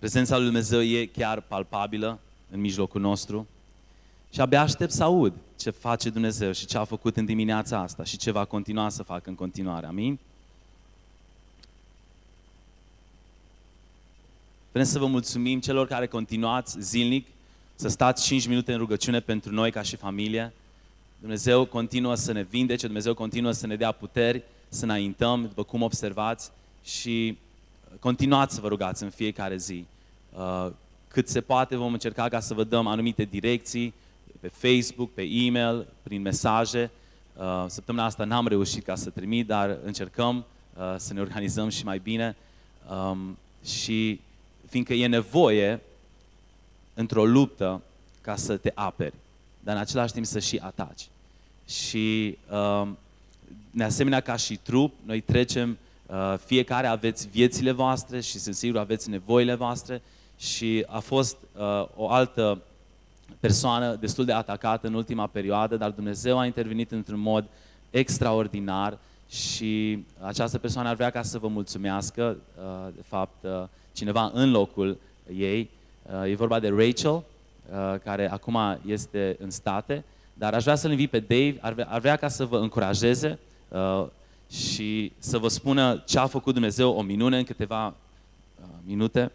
Prezența lui Dumnezeu e chiar palpabilă în mijlocul nostru. Și abia aștept să aud ce face Dumnezeu și ce a făcut în dimineața asta și ce va continua să facă în continuare. Amin? Vrem să vă mulțumim celor care continuați zilnic să stați 5 minute în rugăciune pentru noi ca și familie. Dumnezeu continuă să ne vindece, Dumnezeu continuă să ne dea puteri, să înaintăm, după cum observați, și continuați să vă rugați în fiecare zi. Uh, cât se poate vom încerca ca să vă dăm anumite direcții pe Facebook, pe e-mail, prin mesaje. Uh, săptămâna asta n-am reușit ca să trimit, dar încercăm uh, să ne organizăm și mai bine. Um, și fiindcă e nevoie într-o luptă ca să te aperi, dar în același timp să și ataci. Și um, de asemenea ca și trup, noi trecem, uh, fiecare aveți viețile voastre și sunt sigur aveți nevoile voastre și a fost uh, o altă persoană destul de atacată în ultima perioadă, dar Dumnezeu a intervenit într-un mod extraordinar și această persoană ar vrea ca să vă mulțumească, uh, de fapt, uh, cineva în locul ei. Uh, e vorba de Rachel, uh, care acum este în state, dar aș vrea să-l invit pe Dave, ar vrea, ar vrea ca să vă încurajeze uh, și să vă spună ce a făcut Dumnezeu, o minune în câteva uh, minute.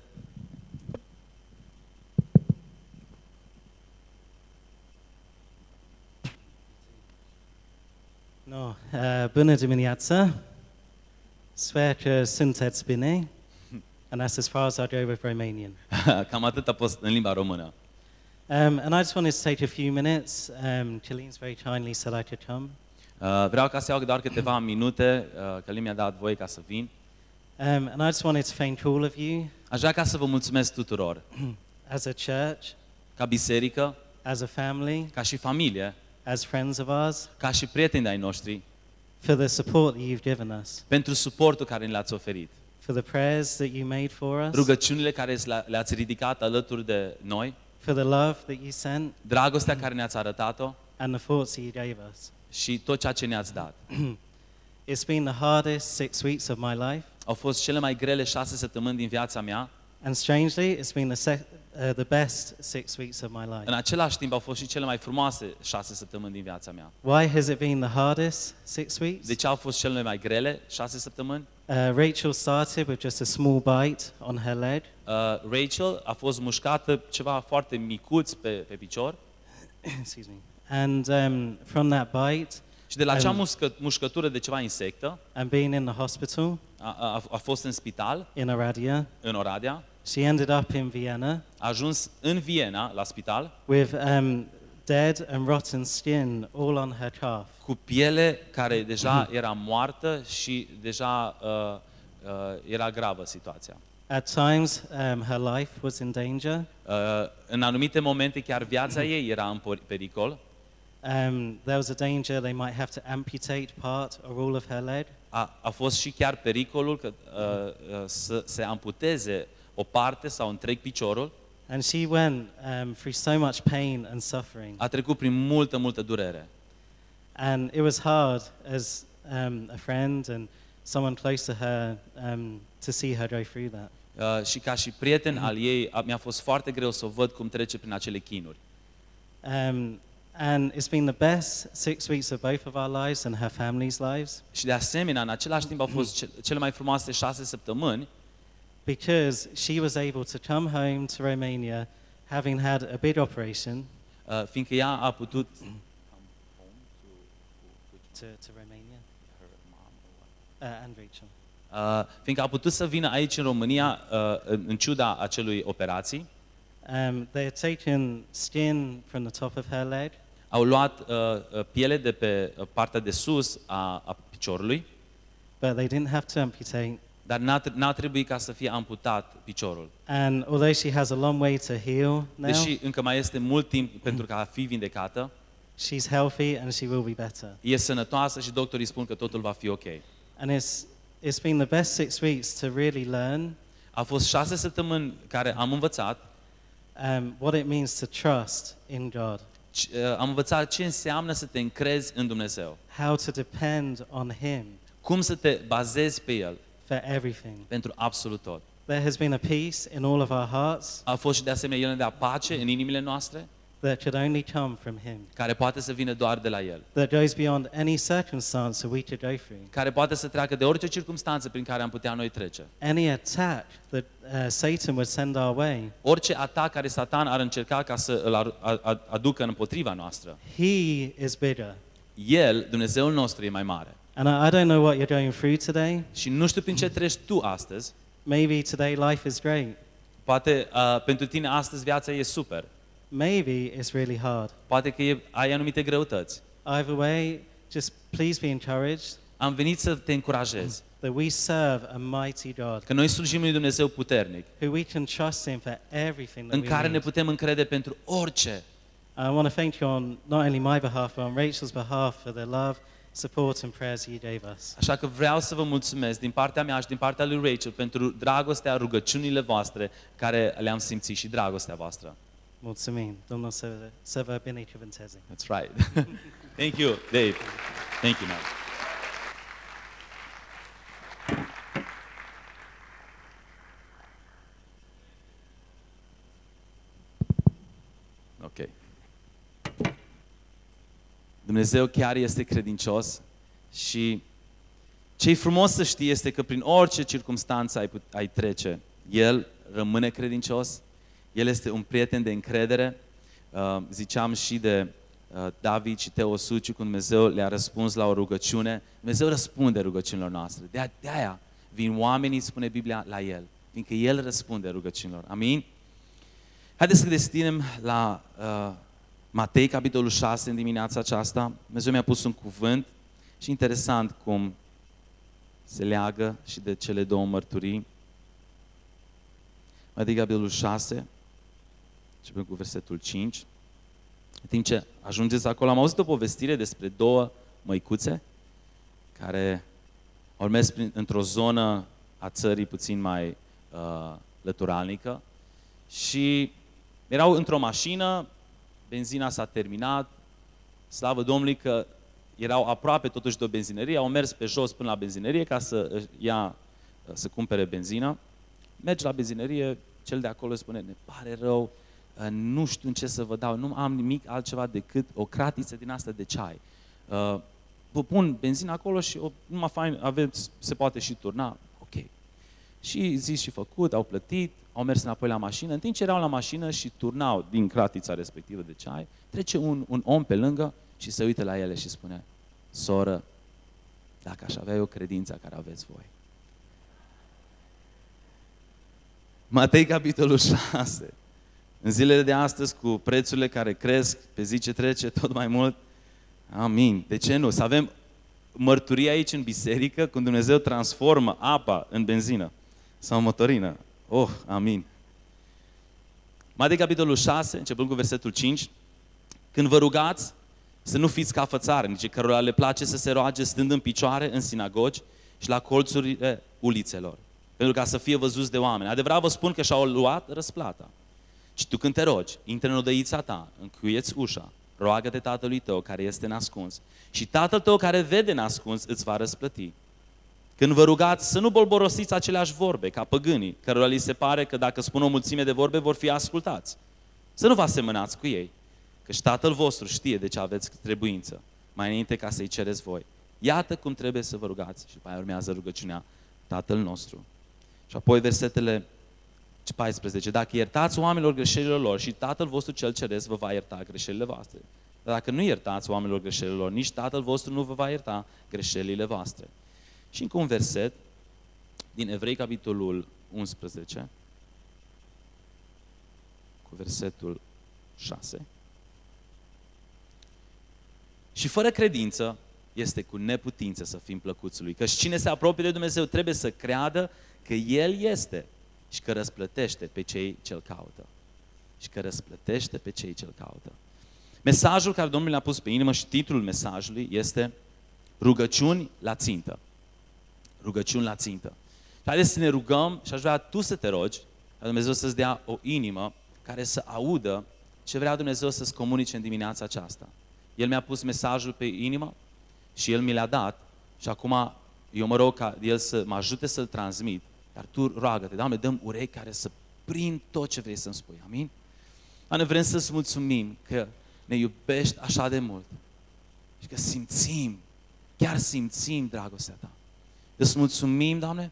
No, uh, bună dimineața. Sper că sunteți bine. And that's as far as I go with Romanian. Cam atât a fost în limba română. Um, and I just wanted to take a few minutes. Um, Killeen's very kindly said I could come. Uh, vreau ca să iau doar câteva minute, uh, că mi-a dat voie ca să vin. Um, and I just wanted to thank all of you Aș vrea ca să vă mulțumesc tuturor, as a church, ca biserică, as a family, ca și familie, as friends of ours, ca și prieteni ai noștri, for the support that you've given us, pentru suportul care ni l-ați oferit, for the prayers that you made for us, rugăciunile care le-ați ridicat alături de noi, for the love that you sent, dragostea care ne-ați arătat-o and the thoughts that you gave us. Și tot ceea ce ne-ați dat. It's been the hardest six weeks of my life. Au fost cele mai grele șase săptămâni din viața mea. And strangely, it's been the, sec- uh, the best six weeks of my life. În același timp au fost și cele mai frumoase șase săptămâni din viața mea. Why has it been the hardest six weeks? De ce au fost cele mai grele șase săptămâni? Uh, Rachel started with just a small bite on her leg. Uh, Rachel a fost mușcată ceva foarte micuț pe, pe picior Excuse me. And um, from that bite, și de la acea Um. mușcă, mușcătură de ceva insectă and being in the hospital a, a, a fost în spital, in Aradia, în Oradea, she ended up in Vienna a ajuns în Viena, la spital, with um, dead and rotten skin all on her calf. cu piele care deja era moartă și deja uh, uh, era gravă situația. At times, um, her life was in danger. Uh, în anumite momente chiar viața ei era în por- pericol. Um, there was a danger they might have to amputate part or all of her leg. A, a fost și chiar pericolul că, uh, uh, să se amputeze o parte sau întreg piciorul. And she went um, through so much pain and suffering. A trecut prin multă, multă durere. And it was hard as um, a friend and someone close to her um, to see her go through that. Uh, și ca și prieten al ei, a, mi-a fost foarte greu să o văd cum trece prin acele chinuri. Um, and it's been the best six weeks of both of our lives and her family's lives. Și de asemenea, în același timp au fost ce- cele mai frumoase șase săptămâni, because she was able to come home to Romania having had a big operation uh, fiindcă ea a putut... to, to Romania. Uh, and Rachel. Uh, fiindcă a putut să vină aici în România uh, în în ciuda acelui operații, Um, they had taken skin from the top of her leg au luat uh, uh, piele de pe uh, partea de sus a, a piciorului, but they didn't have to amputate. dar n-a, tr- n-a trebuit ca să fie amputat piciorul. And although she has a long way to heal now, Deși încă mai este mult timp pentru ca a fi vindecată, she's healthy and she will be better. e sănătoasă și doctorii spun că totul va fi ok. And it's, it's been the best six weeks to really learn A fost șase săptămâni care am învățat, um, what it means to trust in God, c- uh, am învățat ce înseamnă să te încrezi în Dumnezeu. how to depend on Him Cum să te bazezi pe El for everything. pentru absolut tot. There has been a peace in all of our hearts A fost și de asemenea El ne dea pace în inimile noastre, that could only come from Him, care poate să vină doar de la El. that goes beyond any circumstance that we could go through. Care poate să treacă de orice circunstanță prin care am putea noi trece. Any attack that uh, Satan would send our way, Orice atac care Satan ar încerca ca să îl ar- a- a- aducă împotriva noastră. He is bigger. El, Dumnezeul nostru, e mai mare. And I, I don't know what you're going through today. Și nu știu prin ce treci tu astăzi. Maybe today life is great. Poate uh, pentru tine astăzi viața e super. Maybe it's really hard. Poate că e, ai anumite greutăți. Either way, just please be encouraged Am venit să te încurajez. that we serve a mighty God Că noi slujim lui Dumnezeu puternic, who we can trust Him for everything that în we care ne need. putem încrede pentru orice. I want to thank you on not only my behalf, but on Rachel's behalf for the love, support, and prayers you gave us. Așa că vreau să vă mulțumesc din partea mea și din partea lui Rachel pentru dragostea, rugăciunile voastre care le-am simțit și dragostea voastră. Mulțumim. Domnul să, să vă binecuvânteze. That's right. Thank you, Dave. Thank you, man. Ok. Dumnezeu chiar este credincios și ce e frumos să știi este că prin orice circunstanță ai, put- ai trece, El rămâne credincios, El este un prieten de încredere. Uh, ziceam și de uh, David și Teo Suciu, când Dumnezeu le-a răspuns la o rugăciune. Dumnezeu răspunde rugăciunilor noastre. De, de aia vin oamenii, spune Biblia, la El. Fiindcă El răspunde rugăciunilor. Amin? Haideți să deschidem la uh, Matei, capitolul 6, în dimineața aceasta. Dumnezeu mi-a pus un cuvânt și interesant cum se leagă și de cele două mărturii. Matei, capitolul 6, începem cu versetul 5. În timp ce ajungeți acolo, am auzit o povestire despre două măicuțe care au mers prin, într-o zonă a țării puțin mai uh, lăturalnică și erau într-o mașină, benzina s-a terminat, slavă Domnului că erau aproape totuși de o benzinărie, au mers pe jos până la benzinărie ca să își ia, să cumpere benzină. Merge la benzinărie, cel de acolo spune, ne pare rău, uh, nu știu în ce să vă dau, nu am nimic altceva decât o cratiță din asta de ceai. Uh, Vă pun benzină acolo și o, numai fain, aveți, se poate și turna. Ok. Și zis și făcut, au plătit, au mers înapoi la mașină. În timp ce erau la mașină și turnau din cratița respectivă de ceai, trece un, un om pe lângă și se uită la ele și spune, soră, dacă aș avea eu credința care aveți voi. Matei, capitolul 6. În zilele de astăzi, cu prețurile care cresc pe zi ce trece tot mai mult, amin. De ce nu? Să avem mărturie aici în biserică, când Dumnezeu transformă apa în benzină sau motorină. Oh, amin. Matei, capitolul 6, începând cu versetul 5. Când vă rugați, să nu fiți ca fățarnici, cărora le place să se roage stând în picioare în sinagogi și la colțurile ulițelor, pentru ca să fie văzuți de oameni. Adevărat vă spun că și-au luat răsplata. Și tu când te rogi, intră în odăița ta, încuieți ușa, roagă-te tatălui tău care este nascuns și tatăl tău care vede nascuns îți va răsplăti. Când vă rugați să nu bolborosiți aceleași vorbe ca păgânii, cărora li se pare că dacă spun o mulțime de vorbe vor fi ascultați. Să nu vă asemănați cu ei, căci Tatăl vostru știe de ce aveți trebuință, mai înainte ca să-i cereți voi. Iată cum trebuie să vă rugați. Și după aia urmează rugăciunea Tatăl nostru. Și apoi versetele 14. Dacă iertați oamenilor greșelile lor și Tatăl vostru cel ceresc vă va ierta greșelile voastre. Dar dacă nu iertați oamenilor greșelile lor, nici Tatăl vostru nu vă va ierta greșelile voastre. Și încă un verset din Evrei, capitolul 11, cu versetul 6. Și fără credință este cu neputință să fim plăcuți lui. Căci cine se apropie de Dumnezeu trebuie să creadă că El este și că răsplătește pe cei ce-L caută. Și că răsplătește pe cei ce-L caută. Mesajul care Domnul le-a pus pe inimă și titlul mesajului este Rugăciuni la țintă. Rugăciuni la țintă. Și haideți să ne rugăm și aș vrea tu să te rogi, ca Dumnezeu să-ți dea o inimă care să audă ce vrea Dumnezeu să-ți comunice în dimineața aceasta. El mi-a pus mesajul pe inimă și El mi l-a dat și acum eu mă rog ca El să mă ajute să-l transmit Dar Tu roagă-te, Doamne, dăm urechi care să prind tot ce vrei să-mi spui. Amin? Doamne, vrem să-ți mulțumim că ne iubești așa de mult și că simțim, chiar simțim dragostea Ta. Îți mulțumim, Doamne,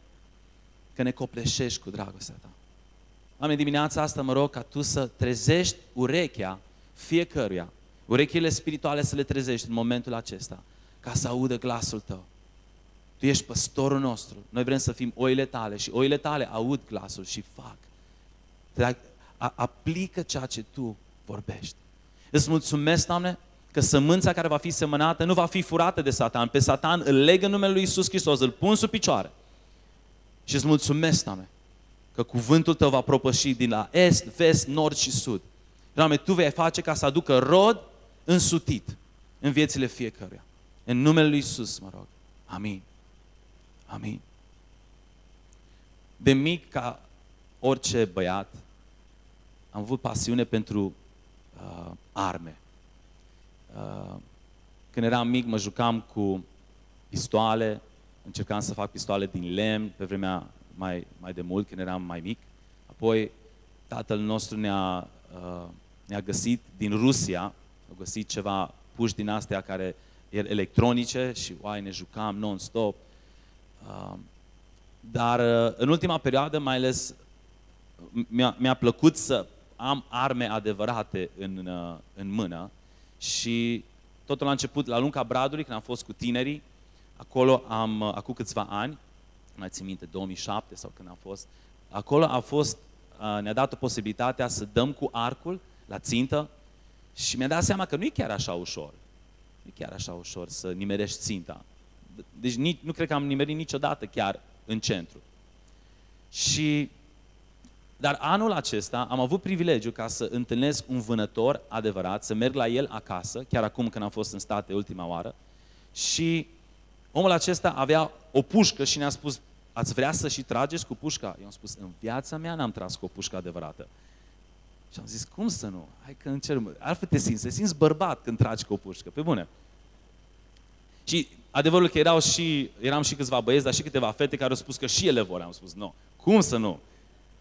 că ne copleșești cu dragostea Ta. Doamne, dimineața asta mă rog ca Tu să trezești urechea fiecăruia, urechile spirituale să le trezești în momentul acesta, ca să audă glasul Tău. Tu ești păstorul nostru. Noi vrem să fim oile tale și oile tale aud glasul și fac. Te aplică ceea ce tu vorbești. Îți mulțumesc, Doamne, că sămânța care va fi semănată nu va fi furată de Satan. Pe Satan îl leg în numele Lui Isus Hristos, îl pun sub picioare. Și îți mulțumesc, Doamne, că cuvântul Tău va propăși din la est, vest, nord și sud. Doamne, Tu vei face ca să aducă rod însutit în viețile fiecăruia. În numele Lui Isus, mă rog. Amin. Amin. De mic, ca orice băiat, am avut pasiune pentru uh, arme. Uh, când eram mic, mă jucam cu pistoale, încercam să fac pistoale din lemn, pe vremea mai, mai de mult, când eram mai mic. Apoi, tatăl nostru ne-a, uh, ne-a găsit din Rusia, a găsit ceva puși din astea care erau electronice și oai, ne jucam non-stop. Uh, dar uh, în ultima perioadă, mai ales, mi-a, mi-a plăcut să am arme adevărate în, uh, în mână și totul a început la Lunca Bradului, când am fost cu tinerii. Acolo am, uh, acum câțiva ani, mai țin minte, 2007 sau când am fost, acolo a fost, uh, ne-a dat o posibilitatea să dăm cu arcul la țintă și mi-a dat seama că nu e chiar așa ușor. Nu e chiar așa ușor să nimerești ținta. Deci nici, nu cred că am nimerit niciodată chiar în centru. Și dar anul acesta am avut privilegiu ca să întâlnesc un vânător adevărat, să merg la el acasă, chiar acum când am fost în state ultima oară, și omul acesta avea o pușcă și ne-a spus, ați vrea să și trageți cu pușca? Eu am spus, în viața mea n-am tras cu o pușcă adevărată. Și am zis, cum să nu? Hai că încerc. Altfel te simți, te simți bărbat când tragi cu o pușcă, pe bune. Și adevărul că erau și, eram și câțiva băieți, dar și câteva fete care au spus că și ele vor. Am spus, nu. Cum să nu?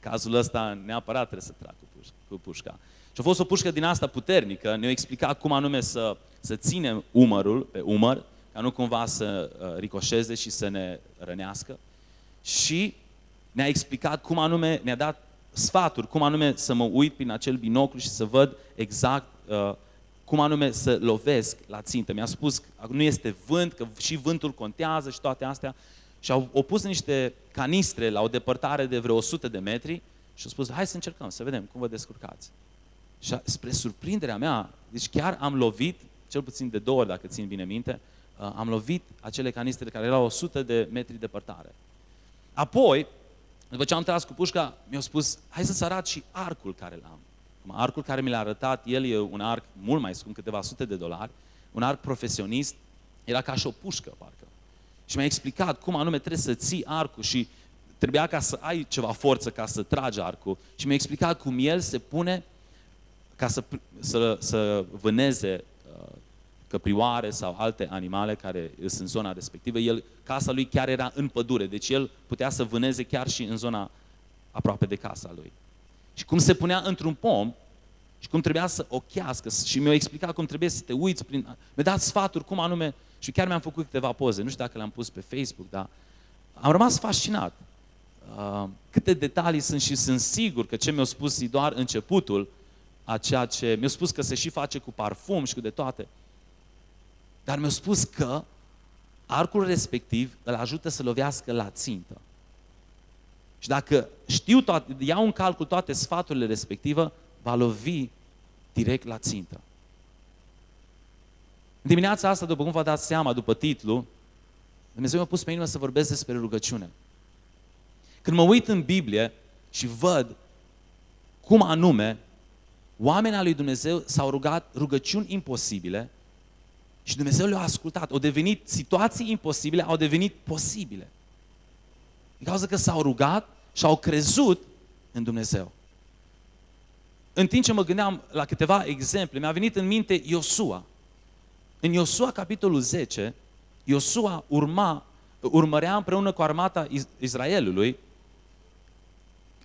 cazul ăsta neapărat trebuie să trag cu pușca. Cu pușca. Și a fost o pușcă din asta puternică, ne-a explicat cum anume să, să ținem umărul pe umăr, ca nu cumva să uh, ricoșeze și să ne rănească. Și ne-a explicat cum anume, ne-a dat sfaturi, cum anume să mă uit prin acel binoclu și să văd exact uh, cum anume să lovesc la țintă. Mi-a spus că nu este vânt, că și vântul contează și toate astea. Și au, au pus niște canistre la o depărtare de vreo 100 de metri și au spus, hai să încercăm, să vedem cum vă descurcați. Și spre surprinderea mea, deci chiar am lovit, cel puțin de două ori dacă țin bine minte, uh, am lovit acele canistre care erau 100 de metri departare. Apoi, după ce am tras cu pușca, mi-au spus, hai să-ți arăt și arcul care l-am. Arcul care mi l-a arătat, el e un arc mult mai scump, câteva sute de dolari, un arc profesionist, era ca și o pușcă, parcă. Și mi-a explicat cum anume trebuie să ții arcul și trebuia ca să ai ceva forță ca să tragi arcul. Și mi-a explicat cum el se pune ca să, să, să vâneze uh, căprioare sau alte animale care sunt în zona respectivă. El, casa lui chiar era în pădure, deci el putea să vâneze chiar și în zona aproape de casa lui. Și cum se punea într-un pom și cum trebuia să ochească și mi-a explicat cum trebuie să te uiți prin... Mi-a dat sfaturi cum anume și chiar mi-am făcut câteva poze, nu știu dacă le-am pus pe Facebook, dar am rămas fascinat. Uh, câte detalii sunt și sunt sigur că ce mi-a spus e doar începutul a ceea ce mi-a spus că se și face cu parfum și cu de toate. Dar mi-a spus că arcul respectiv îl ajută să lovească la țintă. Și dacă știu toate, iau în calcul toate sfaturile respective, va lovi direct la țintă. În dimineața asta, după cum vă dați seama, după titlu, Dumnezeu mi-a pus pe inimă să vorbesc despre rugăciune. Când mă uit în Biblie și văd cum anume oamenii lui Dumnezeu s-au rugat rugăciuni imposibile și Dumnezeu le-a ascultat. Au devenit situații imposibile, au devenit posibile. Din cauza că s-au rugat și au crezut în Dumnezeu. În timp ce mă gândeam la câteva exemple, mi-a venit în minte Iosua. În Iosua, capitolul 10, Iosua urma, urmărea împreună cu armata Israelului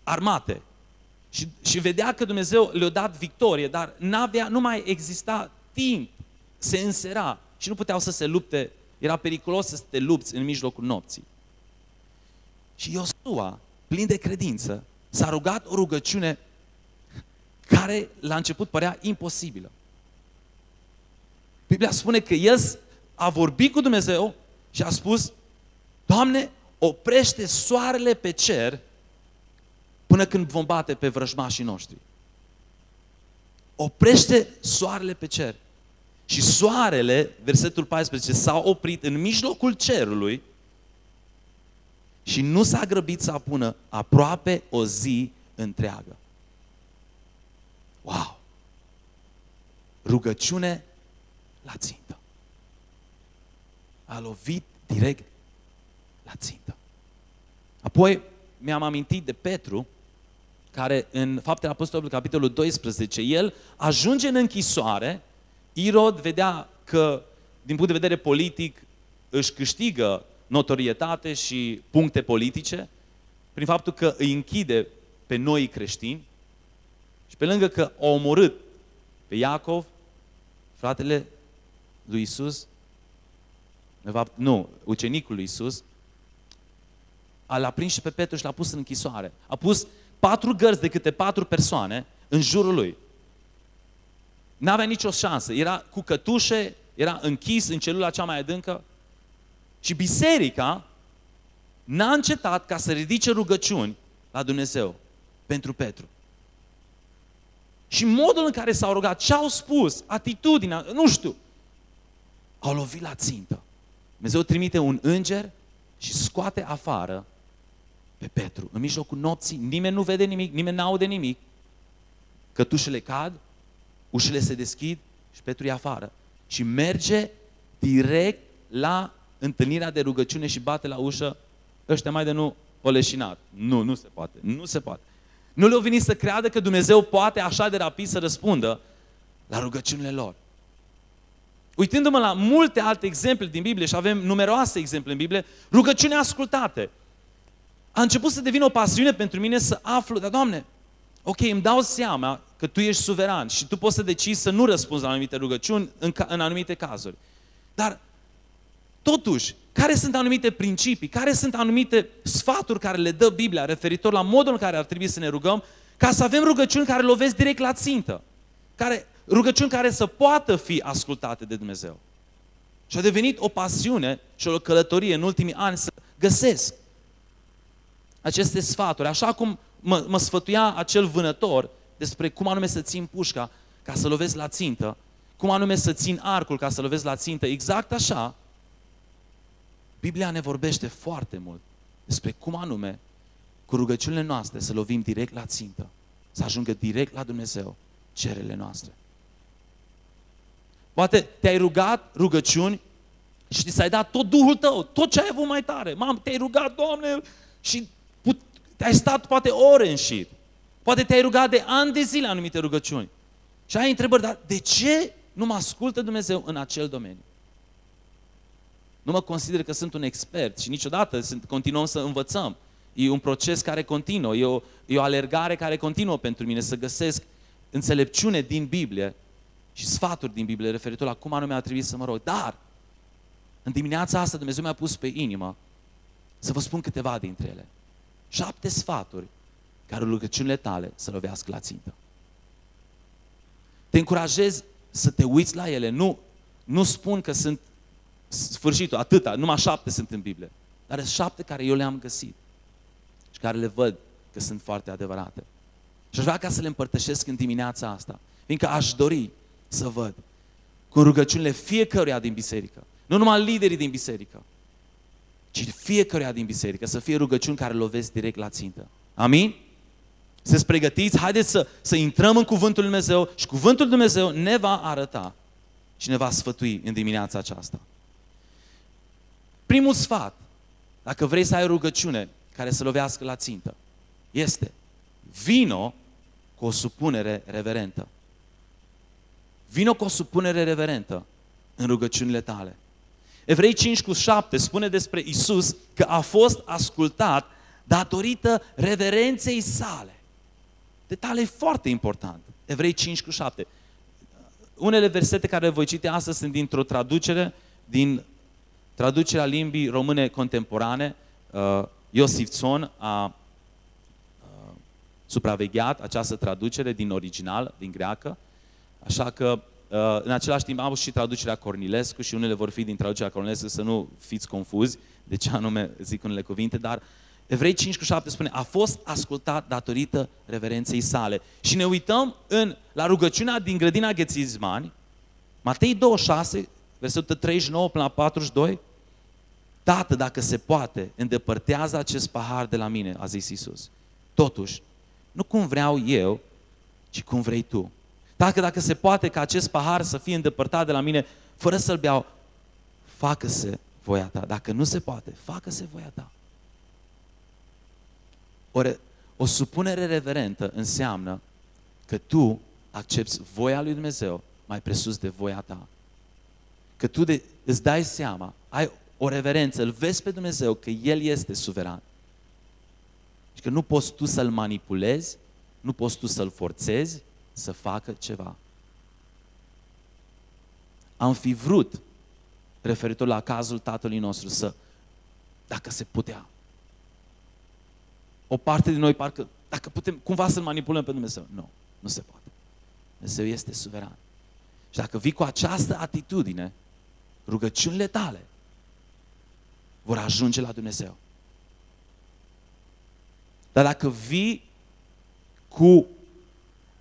armate. Și, și vedea că Dumnezeu le-a dat victorie, dar n-avea, nu mai exista timp, se însera și nu puteau să se lupte. Era periculos să te lupți în mijlocul nopții. Și Iosua, plin de credință, s-a rugat o rugăciune care la început părea imposibilă. Biblia spune că el a vorbit cu Dumnezeu și a spus, Doamne, oprește soarele pe cer până când vom bate pe vrăjmașii noștri. Oprește soarele pe cer. Și soarele, versetul 14, s-a oprit în mijlocul cerului și nu s-a grăbit să apună aproape o zi întreagă. Wow! Rugăciune la țintă. A lovit direct la țintă. Apoi mi-am amintit de Petru, care în Faptele Apostolului, capitolul 12, el ajunge în închisoare, Irod vedea că, din punct de vedere politic, își câștigă notorietate și puncte politice prin faptul că îi închide pe noi creștini și pe lângă că a omorât pe Iacov, fratele lui Isus, de fapt, nu, ucenicul lui Isus, l-a prins și pe Petru și l-a pus în închisoare. A pus patru gărzi de câte patru persoane în jurul lui. N-avea nicio șansă. Era cu cătușe, era închis în celula cea mai adâncă. Și biserica n-a încetat ca să ridice rugăciuni la Dumnezeu pentru Petru. Și modul în care s-au rugat, ce au spus, atitudinea, nu știu, au lovit la țintă. Dumnezeu trimite un înger și scoate afară pe Petru. În mijlocul nopții, nimeni nu vede nimic, nimeni n-aude nimic. Cătușele cad, ușile se deschid și Petru e afară. Și merge direct la întâlnirea de rugăciune și bate la ușă, ăștia mai de nu o leșinat. Nu, nu se poate, nu se poate. Nu le-au venit să creadă că Dumnezeu poate așa de rapid să răspundă la rugăciunile lor. Uitându-mă la multe alte exemple din Biblie și avem numeroase exemple în Biblie, rugăciuni ascultate. A început să devină o pasiune pentru mine să aflu, dar Doamne, ok, îmi dau seama că Tu ești suveran și Tu poți să decizi să nu răspunzi la anumite rugăciuni în, în anumite cazuri. Dar, totuși, care sunt anumite principii, care sunt anumite sfaturi care le dă Biblia referitor la modul în care ar trebui să ne rugăm, ca să avem rugăciuni care lovesc direct la țintă. Care, rugăciuni care să poată fi ascultate de Dumnezeu. Și a devenit o pasiune și o călătorie în ultimii ani să găsesc aceste sfaturi. Așa cum mă, mă sfătuia acel vânător despre cum anume să țin pușca ca să lovesc la țintă, cum anume să țin arcul ca să lovesc la țintă, exact așa, Biblia ne vorbește foarte mult despre cum anume cu rugăciunile noastre să lovim direct la țintă, să ajungă direct la Dumnezeu cerele noastre. Poate te-ai rugat rugăciuni și ți s-ai dat tot Duhul tău, tot ce ai avut mai tare. Mam, te-ai rugat, Doamne, și put, te-ai stat poate ore în șir. Poate te-ai rugat de ani de zile anumite rugăciuni. Și ai întrebări, dar de ce nu mă ascultă Dumnezeu în acel domeniu? Nu mă consider că sunt un expert și niciodată sunt, continuăm să învățăm. E un proces care continuă, e o, e o alergare care continuă pentru mine să găsesc înțelepciune din Biblie și sfaturi din Biblie referitor la cum anume a trebuit să mă rog. Dar, în dimineața asta Dumnezeu mi-a pus pe inimă să vă spun câteva dintre ele. Șapte sfaturi care rugăciunile tale să lovească la țintă. Te încurajez să te uiți la ele. Nu, nu spun că sunt sfârșitul, atâta, numai șapte sunt în Biblie. Dar sunt șapte care eu le-am găsit și care le văd că sunt foarte adevărate. Și aș vrea ca să le împărtășesc în dimineața asta, fiindcă aș dori să văd cu rugăciunile fiecăruia din biserică, nu numai liderii din biserică, ci fiecăruia din biserică să fie rugăciuni care lovesc direct la țintă. Amin? Să-ți pregătiți, haideți să, să intrăm în Cuvântul Lui Dumnezeu și Cuvântul Lui Dumnezeu ne va arăta și ne va sfătui în dimineața aceasta. Primul sfat, dacă vrei să ai rugăciune care să lovească la țintă, este vino cu o supunere reverentă. Vino cu o supunere reverentă în rugăciunile tale. Evrei 5 cu 7 spune despre Isus că a fost ascultat datorită reverenței sale. Detalii foarte important. Evrei 5 cu 7. Unele versete care le voi citi astăzi sunt dintr-o traducere, din traducerea limbii române contemporane. Uh, Iosif Țon a uh, supravegheat această traducere din original, din greacă, așa că uh, în același timp am și traducerea Cornilescu și unele vor fi din traducerea Cornilescu, să nu fiți confuzi de ce anume zic unele cuvinte, dar Evrei 5 cu 7 spune, a fost ascultat datorită reverenței sale. Și ne uităm în, la rugăciunea din grădina Ghețizmani, Matei 26, versetul 39 până la 42, Tată, dacă se poate, îndepărtează acest pahar de la mine, a zis Isus. Totuși, nu cum vreau eu, ci cum vrei tu. Dacă, dacă se poate ca acest pahar să fie îndepărtat de la mine, fără să-l beau, facă-se voia ta. Dacă nu se poate, facă-se voia ta. Ori, o supunere reverentă înseamnă că tu accepti voia lui Dumnezeu mai presus de voia ta. Că tu de, îți dai seama, ai o reverență, îl vezi pe Dumnezeu că El este suveran. Și că nu poți tu să-L manipulezi, nu poți tu să-L forțezi să facă ceva. Am fi vrut, referitor la cazul tatălui nostru, să, dacă se putea, o parte din noi parcă, dacă putem cumva să-L manipulăm pe Dumnezeu. Nu, nu se poate. Dumnezeu este suveran. Și dacă vii cu această atitudine, rugăciunile tale vor ajunge la Dumnezeu. Dar dacă vii cu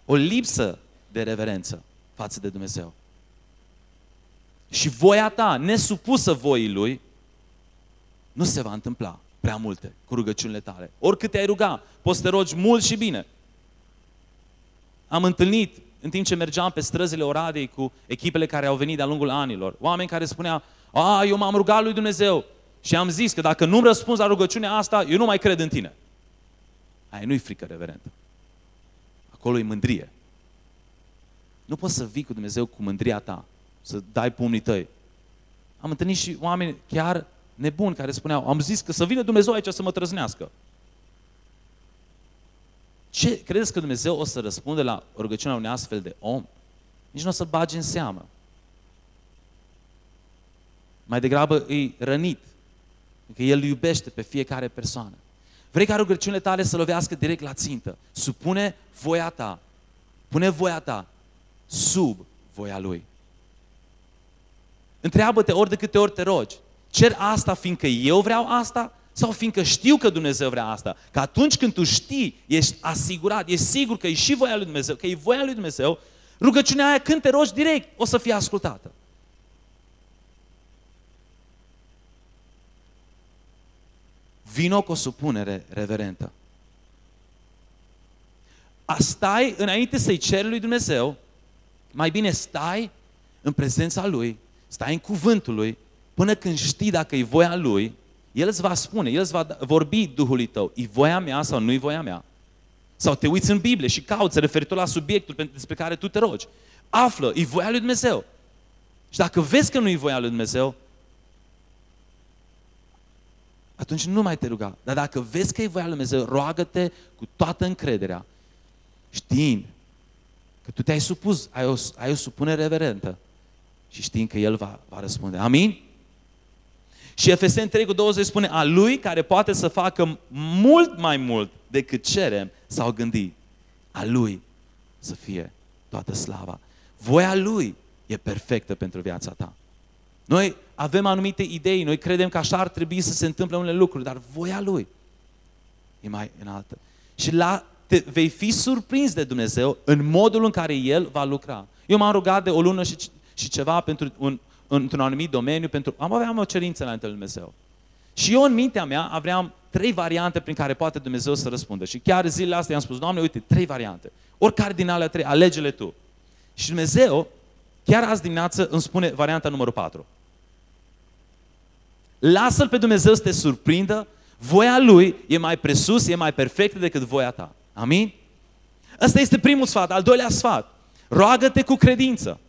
o lipsă de reverență față de Dumnezeu și voia ta nesupusă voii Lui, nu se va întâmpla prea multe cu rugăciunile tale. Oricât te-ai ruga, poți să te rogi mult și bine. Am întâlnit, în timp ce mergeam pe străzile Oradei cu echipele care au venit de-a lungul anilor, oameni care spuneau, a, eu m-am rugat lui Dumnezeu și am zis că dacă nu-mi răspunzi la rugăciunea asta, eu nu mai cred în tine. Aia nu-i frică reverentă. Acolo e mândrie. Nu poți să vii cu Dumnezeu cu mândria ta, să dai pumnii tăi. Am întâlnit și oameni chiar nebuni care spuneau, am zis că să vină Dumnezeu aici să mă trăznească. Ce credeți că Dumnezeu o să răspunde la rugăciunea unui astfel de om? Nici nu o să bage în seamă. Mai degrabă îi rănit. Că El iubește pe fiecare persoană. Vrei ca rugăciunile tale să lovească direct la țintă. Supune voia ta. Pune voia ta sub voia Lui. Întreabă-te ori de câte ori te rogi. Cer asta fiindcă eu vreau asta sau fiindcă știu că Dumnezeu vrea asta. Că atunci când tu știi, ești asigurat, ești sigur că e și voia lui Dumnezeu, că e voia lui Dumnezeu, rugăciunea aia când te rogi direct o să fie ascultată. Vino cu o supunere reverentă. A stai înainte să-i ceri lui Dumnezeu, mai bine stai în prezența Lui, stai în cuvântul Lui Până când știi dacă e voia Lui, El îți va spune, El îți va vorbi Duhului tău, e voia mea sau nu e voia mea. Sau te uiți în Biblie și cauți referitor la subiectul despre care tu te rogi. Află, e voia lui Dumnezeu. Și dacă vezi că nu e voia lui Dumnezeu, atunci nu mai te ruga. Dar dacă vezi că e voia lui Dumnezeu, roagă-te cu toată încrederea, știind că tu te-ai supus, ai o, ai o supunere reverentă și știind că El va, va răspunde. Amin? Și Efeseni 3 cu 20 spune, a Lui care poate să facă mult mai mult decât cerem sau gândi. A Lui să fie toată slava. Voia Lui e perfectă pentru viața ta. Noi avem anumite idei, noi credem că așa ar trebui să se întâmple unele lucruri, dar voia Lui e mai înaltă. Și la, te, vei fi surprins de Dumnezeu în modul în care El va lucra. Eu m-am rugat de o lună și, și ceva pentru un, într-un anumit domeniu, pentru am avea o cerință la lui Dumnezeu. Și eu în mintea mea aveam trei variante prin care poate Dumnezeu să răspundă. Și chiar zilele astea i-am spus, Doamne, uite, trei variante. Oricare din alea trei, alege-le Tu. Și Dumnezeu, chiar azi dimineață, îmi spune varianta numărul 4. Lasă-L pe Dumnezeu să te surprindă, voia Lui e mai presus, e mai perfectă decât voia ta. Amin? Ăsta este primul sfat. Al doilea sfat. Roagă-te cu credință.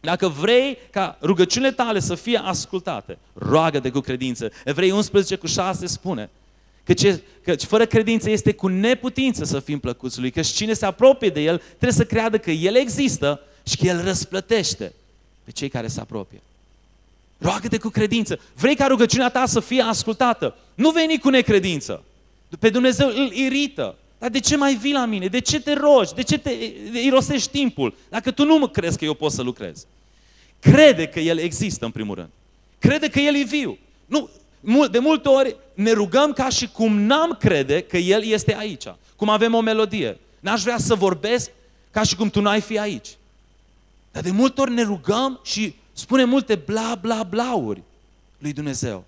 Dacă vrei ca rugăciunile tale să fie ascultate, roagă-te cu credință. Evrei 11 cu 6 spune ce, căci fără credință este cu neputință să fim plăcuți lui, căci cine se apropie de El trebuie să creadă că El există și că El răsplătește pe cei care se apropie. Roagă-te cu credință. Vrei ca rugăciunea ta să fie ascultată. Nu veni cu necredință. Pe Dumnezeu îl irită. Dar de ce mai vii la mine? De ce te rogi? De ce te irosești timpul? Dacă tu nu mă crezi că eu pot să lucrez. Crede că El există în primul rând. Crede că El e viu. Nu, de multe ori ne rugăm ca și cum n-am crede că El este aici. Cum avem o melodie. N-aș vrea să vorbesc ca și cum tu n-ai fi aici. Dar de multe ori ne rugăm și spune multe bla bla blauri lui Dumnezeu.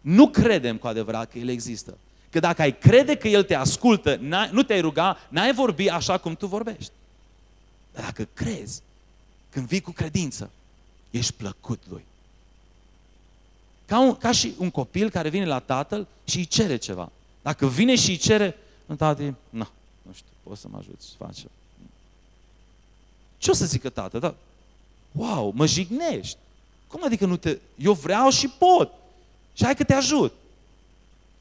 Nu credem cu adevărat că El există. Că dacă ai crede că El te ascultă, nu te-ai ruga, n-ai vorbi așa cum tu vorbești. Dar dacă crezi, când vii cu credință, ești plăcut Lui. Ca, un, ca și un copil care vine la tatăl și îi cere ceva. Dacă vine și îi cere, în tati, nu, nu știu, poți să mă ajuți să faci. Ce o să zică tată? Da, wow, mă jignești. Cum adică nu te... Eu vreau și pot. Și hai că te ajut.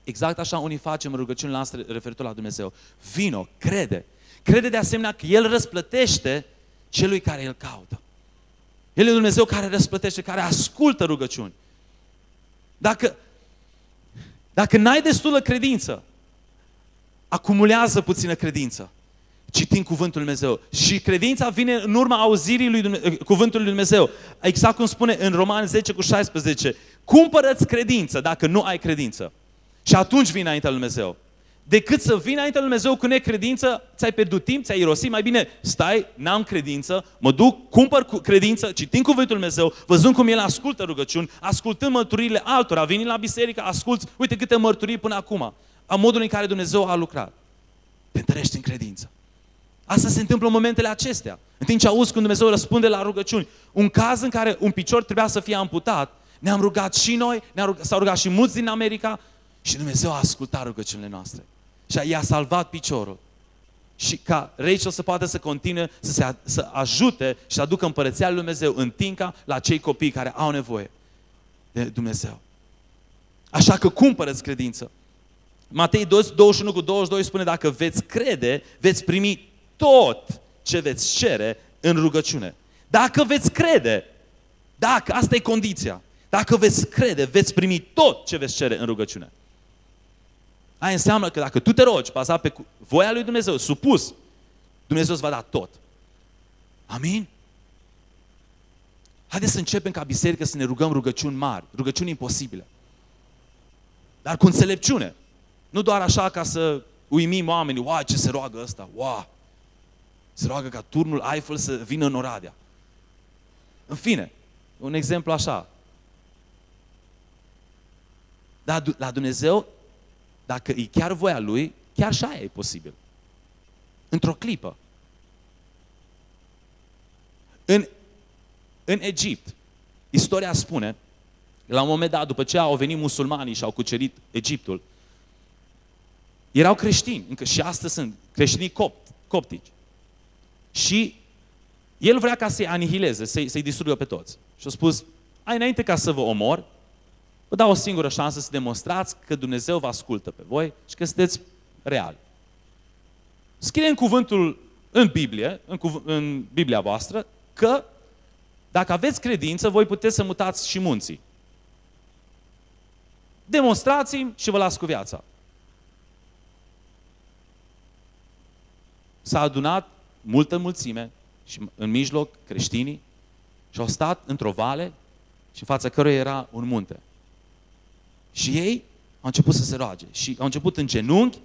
Exact așa unii facem rugăciunile noastre referitor la Dumnezeu. Vino, crede. Crede de asemenea că El răsplătește celui care îl caută. El e Dumnezeu care răsplătește, care ascultă rugăciuni. Dacă, dacă n-ai destulă credință, acumulează puțină credință. Citim cuvântul Lui Dumnezeu. Și credința vine în urma auzirii lui Dumnezeu, cuvântului Lui Dumnezeu. Exact cum spune în Roman 10 cu 16. Cumpărăți credință dacă nu ai credință. Și atunci vine înaintea lui Dumnezeu. Decât să vii înaintea lui Dumnezeu cu necredință, ți-ai pierdut timp, ți-ai irosit, mai bine stai, n-am credință, mă duc, cumpăr cu credință, citim cuvântul lui Dumnezeu, văzând cum El ascultă rugăciuni, ascultând mărturiile altora, venind la biserică, asculți, uite câte mărturii până acum, a modului în care Dumnezeu a lucrat. Te întărești în credință. Asta se întâmplă în momentele acestea. În timp ce auzi cum Dumnezeu răspunde la rugăciuni. Un caz în care un picior trebuia să fie amputat, ne-am rugat și noi, ne rugat, s-au rugat și mulți din America și Dumnezeu a ascultat rugăciunile noastre. Și i-a salvat piciorul. Și ca Rachel să poată să continue să, se, să ajute și să aducă împărăția lui Dumnezeu în Tinca la cei copii care au nevoie de Dumnezeu. Așa că cumpărăți credință. Matei 21 cu 22 spune, dacă veți crede, veți primi tot ce veți cere în rugăciune. Dacă veți crede, dacă, asta e condiția, dacă veți crede, veți primi tot ce veți cere în rugăciune. Aia înseamnă că dacă tu te rogi, bazat pe voia lui Dumnezeu, supus, Dumnezeu îți va da tot. Amin? Haideți să începem ca biserică să ne rugăm rugăciuni mari, rugăciuni imposibile. Dar cu înțelepciune. Nu doar așa ca să uimim oamenii, wow, ce se roagă ăsta, wow. Se roagă ca turnul Eiffel să vină în Oradea. În fine, un exemplu așa. Dar la Dumnezeu, dacă e chiar voia Lui, chiar așa e posibil. Într-o clipă. În, în Egipt, istoria spune, la un moment dat, după ce au venit musulmanii și au cucerit Egiptul, erau creștini, încă și astăzi sunt creștini copt, coptici. Și el vrea ca să-i anihileze, să-i, să distrugă pe toți. Și a spus, ai înainte ca să vă omor, vă dau o singură șansă să demonstrați că Dumnezeu vă ascultă pe voi și că sunteți reali. Scrie în cuvântul, în Biblie, în, cuv- în Biblia voastră, că dacă aveți credință, voi puteți să mutați și munții. Demonstrați-mi și vă las cu viața. S-a adunat multă mulțime și în mijloc creștinii și au stat într-o vale și în fața căruia era un munte. Și ei au început să se roage și au început în genunchi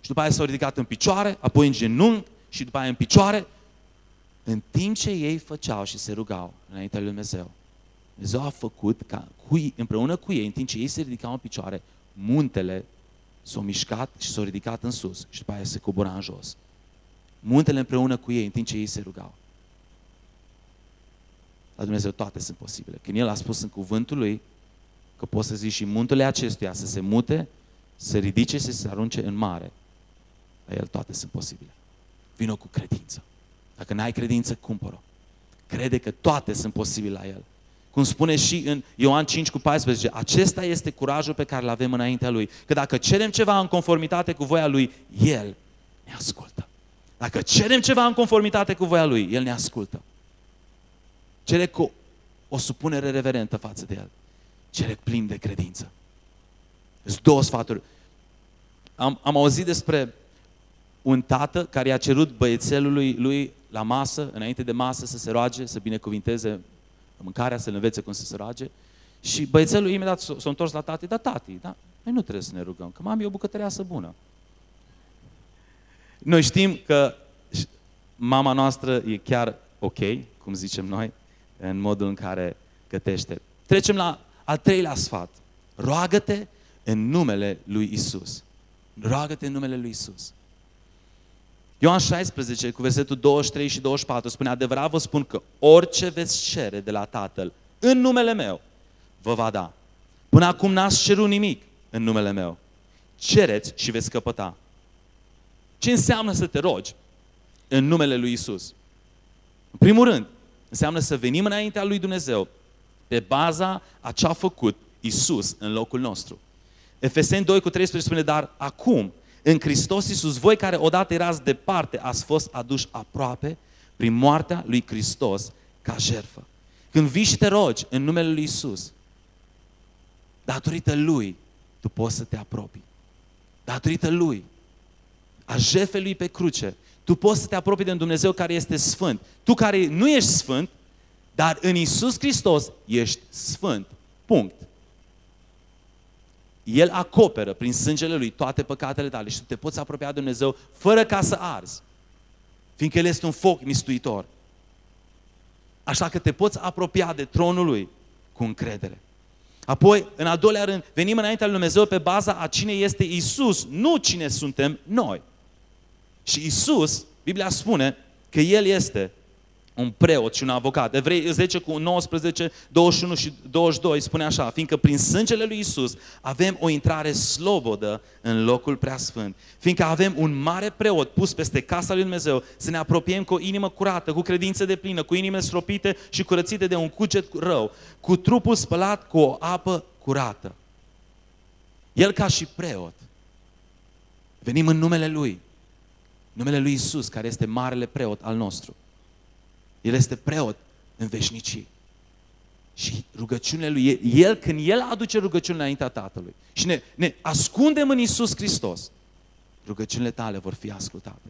și după aia s-au ridicat în picioare, apoi în genunchi și după aia în picioare, în timp ce ei făceau și se rugau înaintea lui Dumnezeu. Dumnezeu a făcut ca cu, împreună cu ei, în timp ce ei se ridicau în picioare, muntele s-au mișcat și s-au ridicat în sus și după aia se cobora în jos muntele împreună cu ei în timp ce ei se rugau. La Dumnezeu toate sunt posibile. Când El a spus în cuvântul Lui că poți să zici și muntele acestuia să se mute, să ridice și să se arunce în mare, la El toate sunt posibile. Vino cu credință. Dacă n-ai credință, cumpără Crede că toate sunt posibile la El. Cum spune și în Ioan 5 cu 14, acesta este curajul pe care îl avem înaintea Lui. Că dacă cerem ceva în conformitate cu voia Lui, El ne ascultă. Dacă cerem ceva în conformitate cu voia Lui, El ne ascultă. Cere cu o supunere reverentă față de El. Cere plin de credință. Sunt două sfaturi. Am, am auzit despre un tată care i-a cerut băiețelului lui la masă, înainte de masă, să se roage, să binecuvinteze mâncarea, să-l învețe cum să se roage. Și băiețelul imediat s-a, s-a întors la tati, da tati, da, noi nu trebuie să ne rugăm, că mami e o bucătăreasă bună. Noi știm că mama noastră e chiar ok, cum zicem noi, în modul în care gătește. Trecem la al treilea sfat. Roagă-te în numele lui Isus. Roagă-te în numele lui Isus. Ioan 16, cu versetul 23 și 24, spune, adevărat vă spun că orice veți cere de la Tatăl în numele meu, vă va da. Până acum n-ați cerut nimic în numele meu. Cereți și veți căpăta. Ce înseamnă să te rogi în numele lui Isus? În primul rând, înseamnă să venim înaintea lui Dumnezeu pe baza a ce a făcut Isus în locul nostru. Efeseni 2 cu 13 spune, dar acum, în Hristos Iisus, voi care odată erați departe, ați fost aduși aproape prin moartea lui Hristos ca jerfă. Când vii și te rogi în numele lui Iisus, datorită Lui, tu poți să te apropii. Datorită Lui, a jertfei Lui pe cruce, tu poți să te apropii de un Dumnezeu care este sfânt. Tu care nu ești sfânt, dar în Isus Hristos ești sfânt. Punct. El acoperă prin sângele Lui toate păcatele tale și tu te poți apropia de Dumnezeu fără ca să arzi. Fiindcă El este un foc mistuitor. Așa că te poți apropia de tronul Lui cu încredere. Apoi, în al doilea rând, venim înaintea lui Dumnezeu pe baza a cine este Isus, nu cine suntem noi. Și Isus, Biblia spune că El este un preot și un avocat. Evrei 10 cu 19, 21 și 22 spune așa, fiindcă prin sângele lui Isus avem o intrare slobodă în locul preasfânt. Fiindcă avem un mare preot pus peste casa lui Dumnezeu, să ne apropiem cu o inimă curată, cu credință de plină, cu inime stropite și curățite de un cuget rău, cu trupul spălat cu o apă curată. El ca și preot, venim în numele Lui, numele Lui Isus, care este marele preot al nostru. El este preot în veșnicii. Și rugăciunile lui, el, când el aduce rugăciunile înaintea Tatălui și ne, ne ascundem în Isus Hristos, rugăciunile tale vor fi ascultate.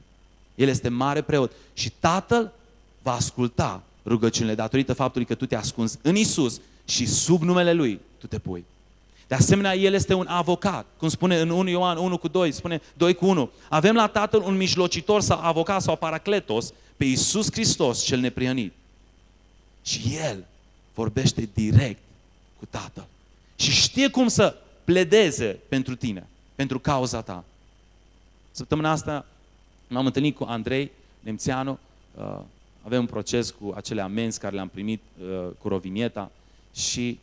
El este mare preot și Tatăl va asculta rugăciunile datorită faptului că tu te ascunzi în Isus și sub numele Lui tu te pui. De asemenea, El este un avocat, cum spune în 1 Ioan 1 cu 2, spune 2 cu 1. Avem la Tatăl un mijlocitor sau avocat sau paracletos pe Iisus Hristos cel neprihănit. Și El vorbește direct cu Tatăl. Și știe cum să pledeze pentru tine, pentru cauza ta. Săptămâna asta m-am întâlnit cu Andrei Nemțeanu, uh, avem un proces cu acele amenzi care le-am primit uh, cu Rovinieta și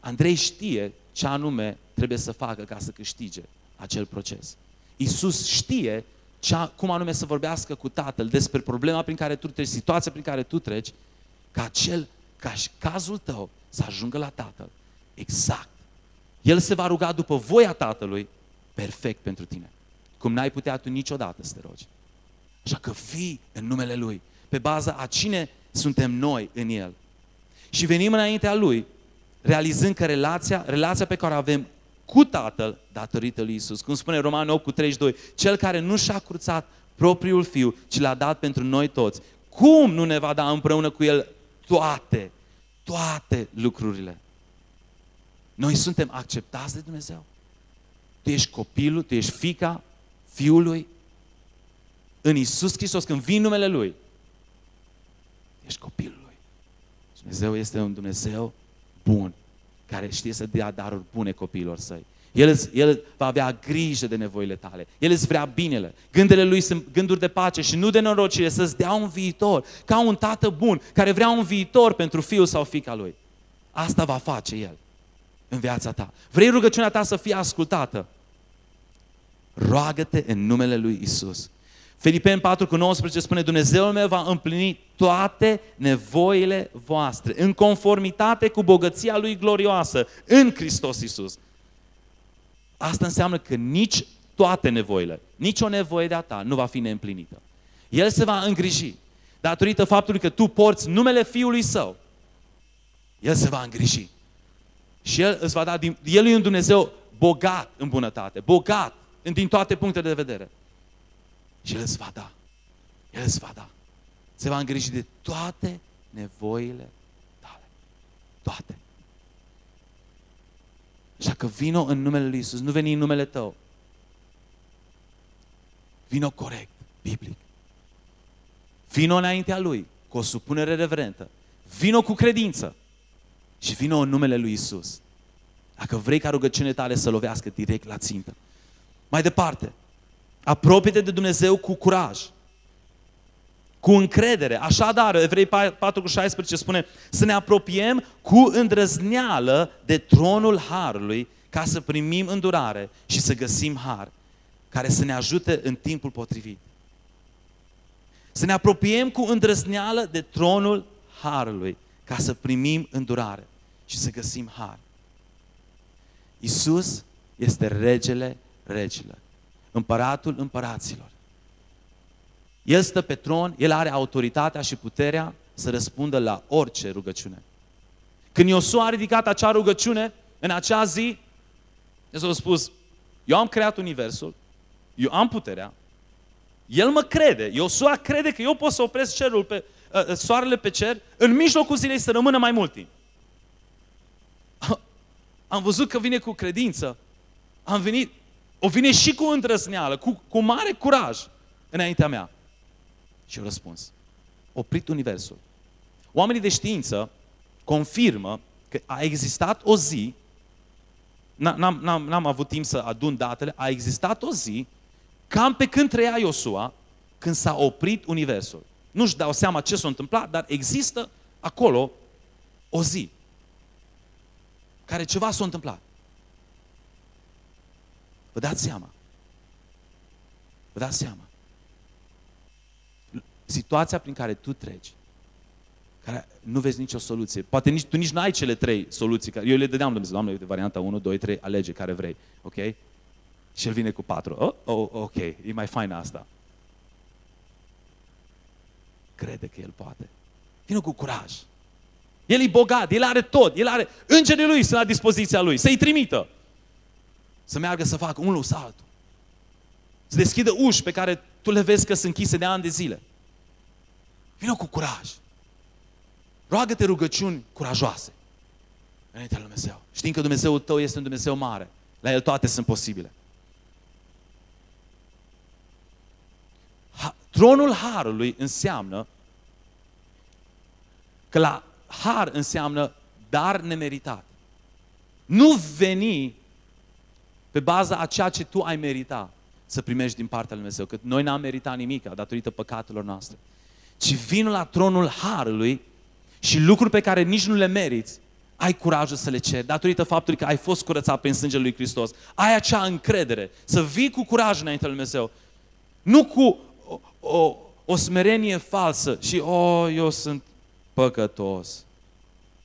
Andrei știe ce anume trebuie să facă ca să câștige acel proces. Iisus știe cea, cum anume să vorbească cu Tatăl despre problema prin care tu treci, situația prin care tu treci, ca cel, ca și cazul tău să ajungă la Tatăl. Exact. El se va ruga după voia Tatălui perfect pentru tine. Cum n-ai putea tu niciodată să te rogi. Așa că fii în numele Lui, pe baza a cine suntem noi în El. Și venim înaintea Lui, realizând că relația, relația pe care o avem cu Tatăl datorită lui Isus. Cum spune Roman 8 cu 32, cel care nu și-a cruțat propriul fiu, ci l-a dat pentru noi toți. Cum nu ne va da împreună cu el toate, toate lucrurile? Noi suntem acceptați de Dumnezeu. Tu ești copilul, tu ești fica fiului. În Isus Hristos, când vii numele Lui, ești copilul Lui. Dumnezeu este un Dumnezeu bun care știe să dea daruri bune copiilor săi. El, el va avea grijă de nevoile tale. El îți vrea binele. Gândele lui sunt gânduri de pace și nu de norocire, să-ți dea un viitor. Ca un tată bun care vrea un viitor pentru fiul sau fica lui. Asta va face el în viața ta. Vrei rugăciunea ta să fie ascultată? Roagă-te în numele lui Isus. Filipeni 4 cu 19 spune, Dumnezeul meu va împlini toate nevoile voastre, în conformitate cu bogăția Lui glorioasă, în Hristos Iisus. Asta înseamnă că nici toate nevoile, nici o nevoie de-a ta nu va fi neîmplinită. El se va îngriji, datorită faptului că tu porți numele Fiului Său. El se va îngriji. Și El îți va da, din, El e un Dumnezeu bogat în bunătate, bogat din toate punctele de vedere. Și El îți va da. El îți va da. Se va îngriji de toate nevoile tale. Toate. Așa că vino în numele Lui Isus, nu veni în numele tău. Vino corect, biblic. Vino înaintea Lui, cu o supunere reverentă. Vino cu credință. Și vino în numele Lui Isus. Dacă vrei ca rugăciunile tale să lovească direct la țintă. Mai departe, apropie-te de Dumnezeu cu curaj, cu încredere. Așadar, Evrei 4 cu 16 spune să ne apropiem cu îndrăzneală de tronul Harului ca să primim îndurare și să găsim har care să ne ajute în timpul potrivit. Să ne apropiem cu îndrăzneală de tronul Harului ca să primim îndurare și să găsim har. Isus este regele regilor, împăratul împăraților. El stă pe tron, el are autoritatea și puterea să răspundă la orice rugăciune. Când Iosua a ridicat acea rugăciune, în acea zi, el a spus, eu am creat universul, eu am puterea, el mă crede, Iosua crede că eu pot să opresc cerul pe, uh, soarele pe cer, în mijlocul zilei să rămână mai mult timp. Am văzut că vine cu credință. Am venit, o vine și cu îndrăzneală, cu, cu mare curaj înaintea mea. Și eu răspuns. Oprit Universul. Oamenii de știință confirmă că a existat o zi, n-am, n-am, n-am avut timp să adun datele, a existat o zi, cam pe când trăia Iosua, când s-a oprit Universul. Nu-și dau seama ce s-a întâmplat, dar există acolo o zi care ceva s-a întâmplat. Vă dați seama. Vă dați seama. Situația prin care tu treci, care nu vezi nicio soluție, poate nici, tu nici nu ai cele trei soluții, care, eu le dădeam Dumnezeu, Doamne, uite, varianta 1, 2, 3, alege care vrei, ok? Și el vine cu patru. Oh, oh, ok, e mai fain asta. Crede că el poate. Vine cu curaj. El e bogat, el are tot, el are îngerii lui sunt la dispoziția lui, să-i trimită. Să meargă să facă unul sau altul. Să deschidă uși pe care tu le vezi că sunt închise de ani de zile. Vino cu curaj. Roagă-te rugăciuni curajoase. Înaintea lui Dumnezeu. Știm că Dumnezeul tău este un Dumnezeu mare. La El toate sunt posibile. Ha, tronul Harului înseamnă că la har înseamnă dar nemeritat. Nu veni pe baza a ceea ce tu ai merita să primești din partea lui Dumnezeu. Că noi n-am meritat nimic datorită păcatelor noastre. Ci vin la tronul harului și lucruri pe care nici nu le meriți, ai curajul să le ceri, datorită faptului că ai fost curățat prin sângele lui Hristos. Ai acea încredere, să vii cu curaj înainte lui Dumnezeu. Nu cu o, o, o smerenie falsă și, o, oh, eu sunt păcătos.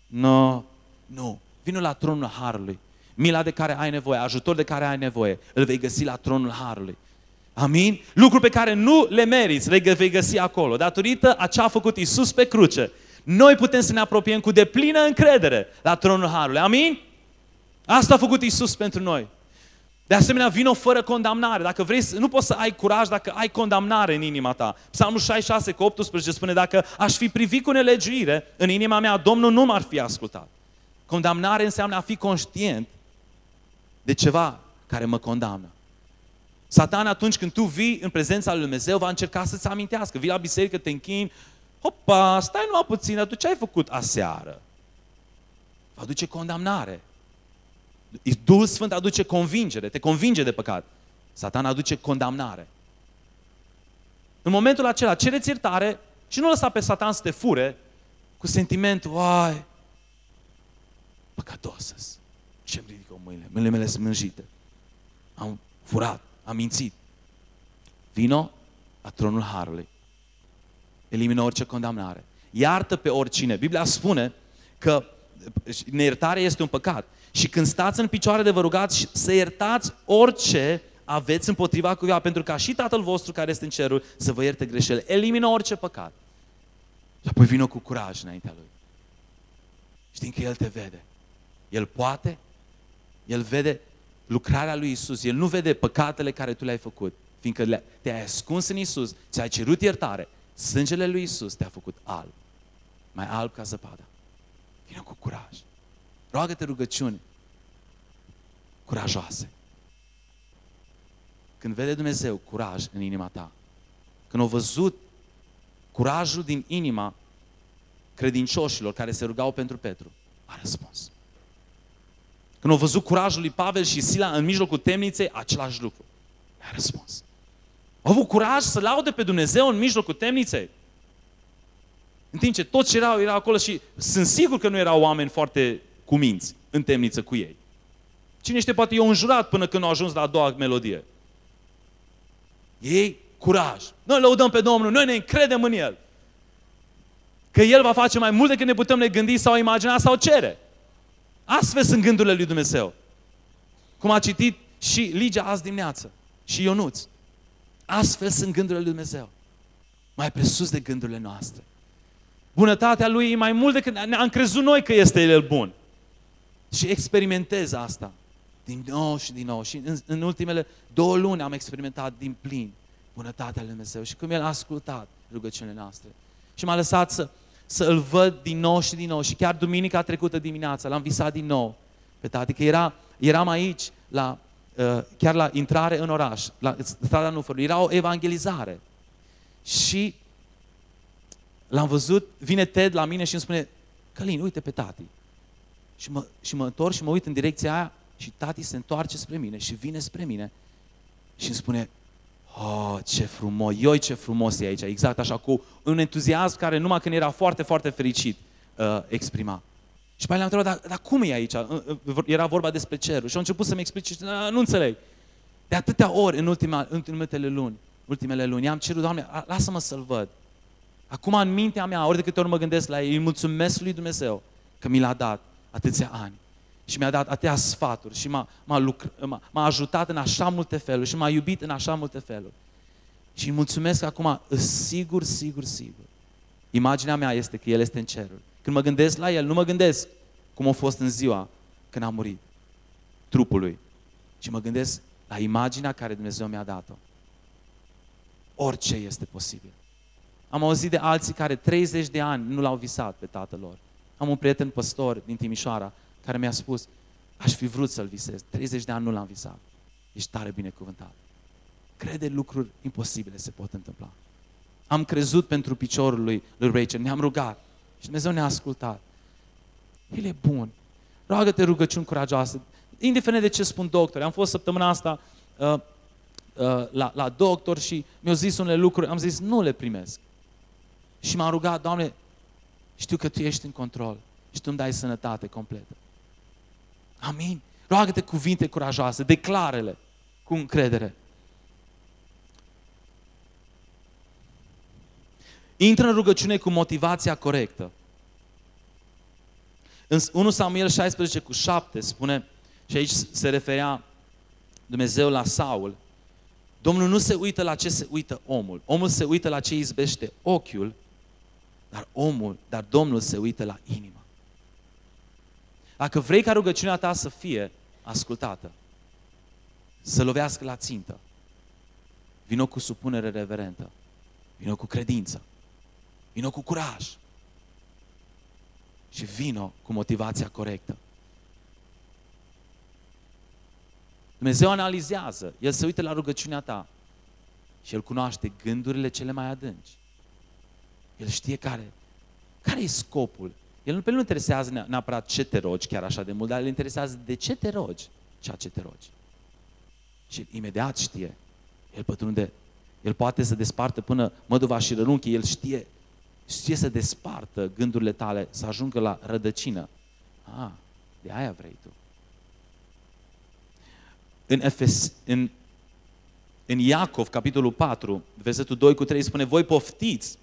No, nu. Vino la tronul Harului. Mila de care ai nevoie, ajutor de care ai nevoie, îl vei găsi la tronul Harului. Amin? Lucruri pe care nu le meriți, le vei găsi acolo. Datorită a ce a făcut Isus pe cruce, noi putem să ne apropiem cu deplină încredere la tronul Harului. Amin? Asta a făcut Isus pentru noi. De asemenea, vino fără condamnare. Dacă vrei, nu poți să ai curaj dacă ai condamnare în inima ta. Psalmul 66 cu 18 spune, dacă aș fi privit cu nelegiuire în inima mea, Domnul nu m-ar fi ascultat. Condamnare înseamnă a fi conștient de ceva care mă condamnă. Satan atunci când tu vii în prezența lui Dumnezeu va încerca să-ți amintească. Vii la biserică, te închini, hopa, stai numai puțin, tu ce ai făcut aseară? Va duce condamnare. Duhul Sfânt aduce convingere, te convinge de păcat. Satan aduce condamnare. În momentul acela, cereți iertare și nu lăsa pe Satan să te fure cu sentimentul, ai, păcătos Ce-mi ridică mâinile? Mâinile mele sunt mânjite. Am furat, am mințit. Vino la tronul Harului. Elimină orice condamnare. Iartă pe oricine. Biblia spune că neiertarea este un păcat. Și când stați în picioare de vă rugați să iertați orice aveți împotriva cuiva, pentru ca și Tatăl vostru care este în cerul să vă ierte greșeli. Elimină orice păcat. Și apoi vină cu curaj înaintea Lui. Știm că El te vede. El poate, El vede lucrarea lui Isus. El nu vede păcatele care tu le-ai făcut, fiindcă te-ai ascuns în Isus, ți-ai cerut iertare. Sângele lui Isus te-a făcut alb. Mai alb ca zăpada. Vină cu curaj. Roagă-te rugăciuni curajoase. Când vede Dumnezeu curaj în inima ta, când au văzut curajul din inima credincioșilor care se rugau pentru Petru, a răspuns. Când au văzut curajul lui Pavel și Sila în mijlocul temniței, același lucru. A răspuns. Au avut curaj să laude pe Dumnezeu în mijlocul temniței. În timp ce toți erau, erau acolo și sunt sigur că nu erau oameni foarte cuminți în temniță cu ei. Cine știe, poate i-au înjurat până când au ajuns la a doua melodie. Ei, curaj. Noi lăudăm pe Domnul, noi ne încredem în El. Că El va face mai mult decât ne putem ne gândi sau imagina sau cere. Astfel sunt gândurile lui Dumnezeu. Cum a citit și Ligia azi dimineață. Și Ionuț. Astfel sunt gândurile lui Dumnezeu. Mai presus de gândurile noastre. Bunătatea Lui e mai mult decât ne-am crezut noi că este El bun. Și experimentez asta. Din nou și din nou. Și în, în ultimele două luni am experimentat din plin bunătatea lui Dumnezeu. Și cum El a ascultat rugăciunile noastre. Și m-a lăsat să, să îl văd din nou și din nou. Și chiar duminica trecută dimineața l-am visat din nou pe tati, că era, eram aici, la, uh, chiar la intrare în oraș, la strada Nufărului. Era o evangelizare. Și l-am văzut, vine Ted la mine și îmi spune, Călin, uite pe tati. Și mă, și mă întorc și mă uit în direcția aia și tati se întoarce spre mine și vine spre mine și îmi spune, Oh, ce frumos, ioi ce frumos e aici, exact așa, cu un entuziasm care numai când era foarte, foarte fericit uh, exprima. Și mai le-am întrebat, dar, dar cum e aici? Uh, uh, era vorba despre cerul. Și au început să-mi explice și nu înțeleg. De atâtea ori în, ultima, în ultimele luni, ultimele luni, am cerut, Doamne, lasă-mă să-L văd. Acum în mintea mea, ori de câte ori mă gândesc la ei, îi mulțumesc lui Dumnezeu că mi l-a dat atâția ani. Și mi-a dat atâtea sfaturi și m-a, m-a, lucr- m-a, m-a ajutat în așa multe feluri și m-a iubit în așa multe feluri. Și îi mulțumesc acum, sigur, sigur, sigur. Imaginea mea este că El este în cerul. Când mă gândesc la El, nu mă gândesc cum a fost în ziua când a murit trupului, ci mă gândesc la imaginea care Dumnezeu mi-a dat-o. Orice este posibil. Am auzit de alții care 30 de ani nu l-au visat pe tatăl lor. Am un prieten păstor din Timișoara care mi-a spus, aș fi vrut să-l visez. 30 de ani nu l-am visat. Ești tare binecuvântat. Crede lucruri imposibile se pot întâmpla. Am crezut pentru piciorul lui, lui Rachel, ne-am rugat și Dumnezeu ne-a ascultat. El e bun. Roagă-te rugăciuni curajoase. Indiferent de ce spun doctori. Am fost săptămâna asta uh, uh, la, la doctor și mi-au zis unele lucruri. Am zis, nu le primesc. Și m-am rugat, Doamne, știu că Tu ești în control și Tu îmi dai sănătate completă. Amin. Roagă-te cuvinte curajoase, declarele cu încredere. Intră în rugăciune cu motivația corectă. În 1 Samuel 16 cu 7 spune, și aici se referea Dumnezeu la Saul, Domnul nu se uită la ce se uită omul. Omul se uită la ce izbește ochiul, dar omul, dar Domnul se uită la inimă. Dacă vrei ca rugăciunea ta să fie ascultată, să lovească la țintă, vină cu supunere reverentă, vină cu credință, vină cu curaj și vină cu motivația corectă. Dumnezeu analizează, El se uită la rugăciunea ta și El cunoaște gândurile cele mai adânci. El știe care, care e scopul el nu, pe nu interesează neapărat ce te rogi chiar așa de mult, dar îl interesează de ce te rogi ceea ce te rogi. Și imediat știe. El pătrunde, el poate să despartă până măduva și rărunchii, el știe, știe să despartă gândurile tale, să ajungă la rădăcină. Ah, de aia vrei tu. În, Efes, în în Iacov, capitolul 4, versetul 2 cu 3, spune, voi poftiți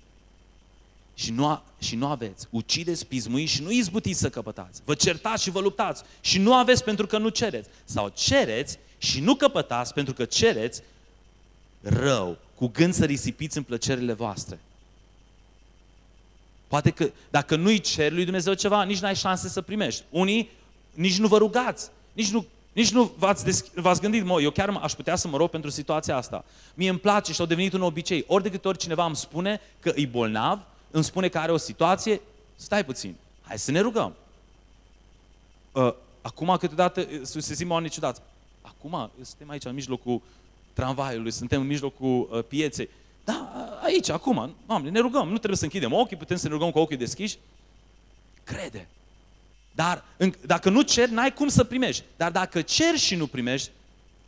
și nu, a, și nu aveți, ucideți, pismuiți și nu izbutiți să căpătați. Vă certați și vă luptați și nu aveți pentru că nu cereți. Sau cereți și nu căpătați pentru că cereți rău, cu gând să risipiți în plăcerile voastre. Poate că dacă nu-i cer lui Dumnezeu ceva, nici n-ai șanse să primești. Unii nici nu vă rugați, nici nu, nici nu v-ați, desch- v-ați gândit, mă, eu chiar aș putea să mă rog pentru situația asta. Mie îmi place și au devenit un obicei. Ori de câte ori cineva îmi spune că e bolnav, îmi spune că are o situație, stai puțin, hai să ne rugăm. Uh, acum câteodată uh, se simt oameni ciudați. Acum suntem aici în mijlocul tramvaiului, suntem în mijlocul uh, pieței. Da, aici, acum, Doamne, ne rugăm. Nu trebuie să închidem ochii, putem să ne rugăm cu ochii deschiși. Crede. Dar în, dacă nu ceri, n-ai cum să primești. Dar dacă ceri și nu primești,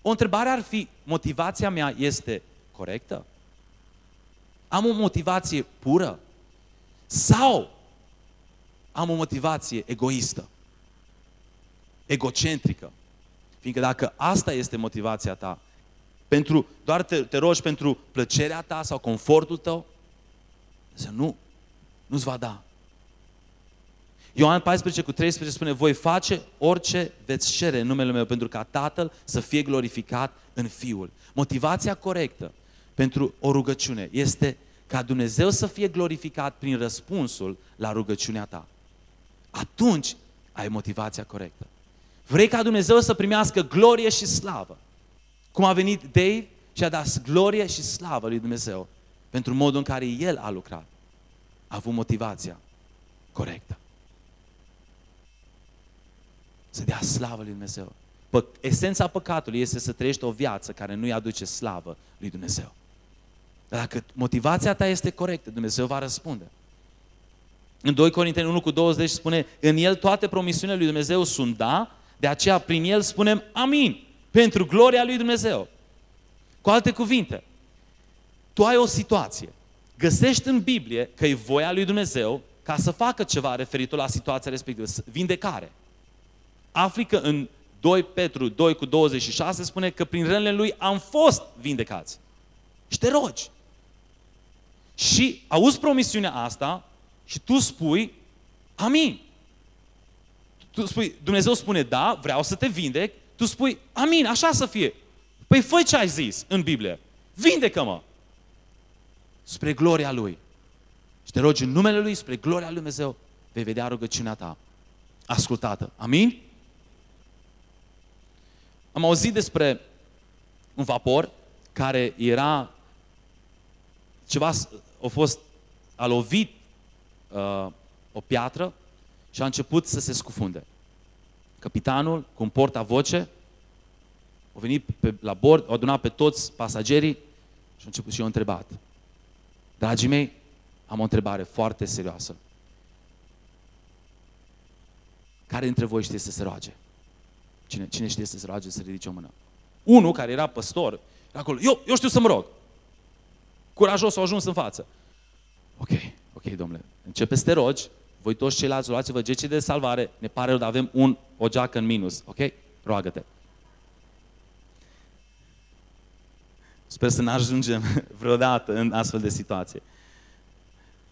o întrebare ar fi, motivația mea este corectă? Am o motivație pură? Sau am o motivație egoistă? Egocentrică? Fiindcă dacă asta este motivația ta, pentru, doar te, te rogi pentru plăcerea ta sau confortul tău, să nu, nu-ți va da. Ioan 14 cu 13 spune, voi face orice veți cere în numele meu pentru ca Tatăl să fie glorificat în Fiul. Motivația corectă pentru o rugăciune este ca Dumnezeu să fie glorificat prin răspunsul la rugăciunea ta. Atunci ai motivația corectă. Vrei ca Dumnezeu să primească glorie și slavă. Cum a venit Dave și a dat glorie și slavă lui Dumnezeu pentru modul în care el a lucrat. A avut motivația corectă. Să dea slavă lui Dumnezeu. Pă, esența păcatului este să trăiești o viață care nu-i aduce slavă lui Dumnezeu. Dar dacă motivația ta este corectă, Dumnezeu va răspunde. În 2 Corinteni 1 cu 20 spune, în el toate promisiunile lui Dumnezeu sunt da, de aceea prin el spunem amin, pentru gloria lui Dumnezeu. Cu alte cuvinte, tu ai o situație, găsești în Biblie că e voia lui Dumnezeu ca să facă ceva referitor la situația respectivă, vindecare. Afli că în 2 Petru 2 cu 26 spune că prin rănile lui am fost vindecați. Și te rogi. Și auzi promisiunea asta și tu spui, amin. Tu spui, Dumnezeu spune, da, vreau să te vindec. Tu spui, amin, așa să fie. Păi fă ce ai zis în Biblie. Vindecă-mă. Spre gloria Lui. Și te rogi în numele Lui, spre gloria Lui Dumnezeu, vei vedea rugăciunea ta ascultată. Amin? Am auzit despre un vapor care era ceva, a fost, a lovit uh, o piatră și a început să se scufunde. Capitanul, cu un porta-voce, a venit pe, la bord, a adunat pe toți pasagerii și a început și a întrebat. Dragii mei, am o întrebare foarte serioasă. Care dintre voi știe să se roage? Cine, cine știe să se roage, să ridice o mână? Unul care era păstor, era acolo, eu, eu știu să mă rog. Curajos a ajuns în față. Ok, ok, domnule, începe să te rogi, voi toți ceilalți luați-vă gecii de salvare, ne pare rău, dar avem un, o geacă în minus, ok? Roagă-te. Sper să ne ajungem vreodată în astfel de situație.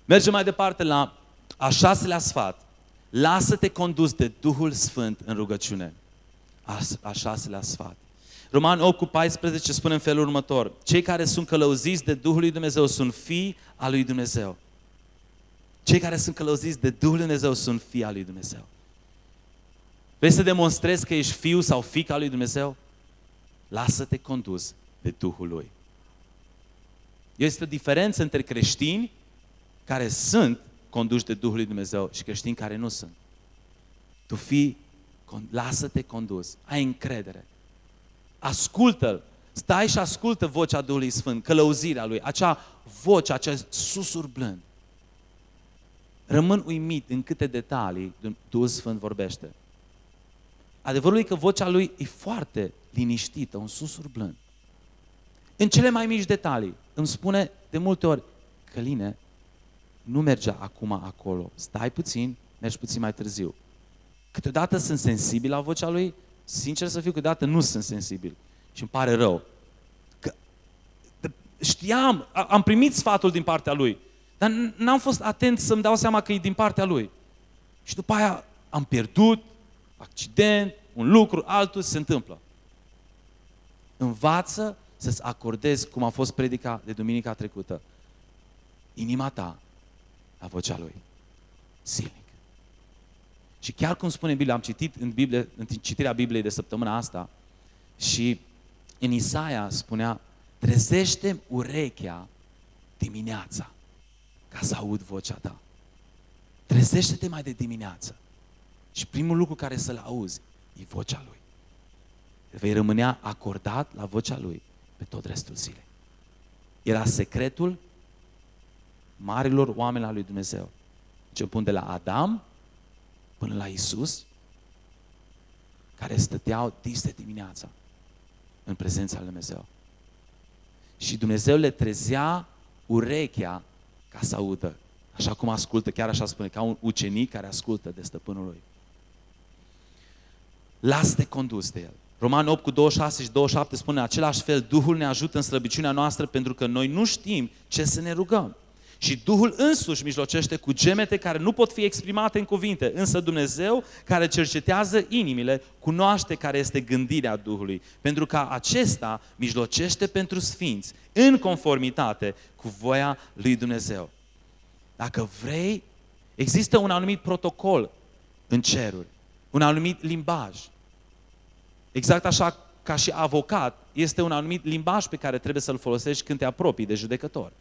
Mergem mai departe la a șaselea sfat. Lasă-te condus de Duhul Sfânt în rugăciune. A, a șaselea sfat. Roman 8 cu 14 spune în felul următor. Cei care sunt călăuziți de Duhul lui Dumnezeu sunt fii al lui Dumnezeu. Cei care sunt călăuziți de Duhul lui Dumnezeu sunt fii al lui Dumnezeu. Vrei să demonstrezi că ești fiu sau fica lui Dumnezeu? Lasă-te condus de Duhul Lui. Este o diferență între creștini care sunt conduși de Duhul lui Dumnezeu și creștini care nu sunt. Tu fii, lasă-te condus, ai încredere. Ascultă-L, stai și ascultă vocea Duhului Sfânt, călăuzirea Lui, acea voce, acel susur blând. Rămân uimit în câte detalii Duhul Sfânt vorbește. Adevărul e că vocea Lui e foarte liniștită, un susur blând. În cele mai mici detalii îmi spune de multe ori, Căline, nu mergea acum acolo, stai puțin, mergi puțin mai târziu. Câteodată sunt sensibil la vocea lui, sincer să fiu, câteodată nu sunt sensibil. Și îmi pare rău. Că știam, am primit sfatul din partea lui, dar n-am fost atent să-mi dau seama că e din partea lui. Și după aia am pierdut, accident, un lucru, altul se întâmplă. Învață să-ți acordezi, cum a fost predica de duminica trecută, inima ta la vocea lui. Zilnic. Și chiar cum spune Biblia, am citit în, Biblie, în citirea Bibliei de săptămâna asta și în Isaia spunea, trezește urechea dimineața ca să aud vocea ta. Trezește-te mai de dimineață. Și primul lucru care să-l auzi e vocea lui. Vei rămânea acordat la vocea lui pe tot restul zilei. Era secretul marilor oameni al lui Dumnezeu. Începând de la Adam până la Isus, care stăteau dis de dimineața în prezența lui Dumnezeu. Și Dumnezeu le trezea urechea ca să audă. Așa cum ascultă, chiar așa spune, ca un ucenic care ascultă de stăpânul lui. Lasă-te condus de el. Roman 8 cu 26 și 27 spune, în același fel, Duhul ne ajută în slăbiciunea noastră pentru că noi nu știm ce să ne rugăm. Și Duhul însuși mijlocește cu gemete care nu pot fi exprimate în cuvinte, însă Dumnezeu, care cercetează inimile, cunoaște care este gândirea Duhului, pentru că acesta mijlocește pentru sfinți, în conformitate cu voia lui Dumnezeu. Dacă vrei, există un anumit protocol în ceruri, un anumit limbaj. Exact așa ca și avocat, este un anumit limbaj pe care trebuie să-l folosești când te apropii de judecător.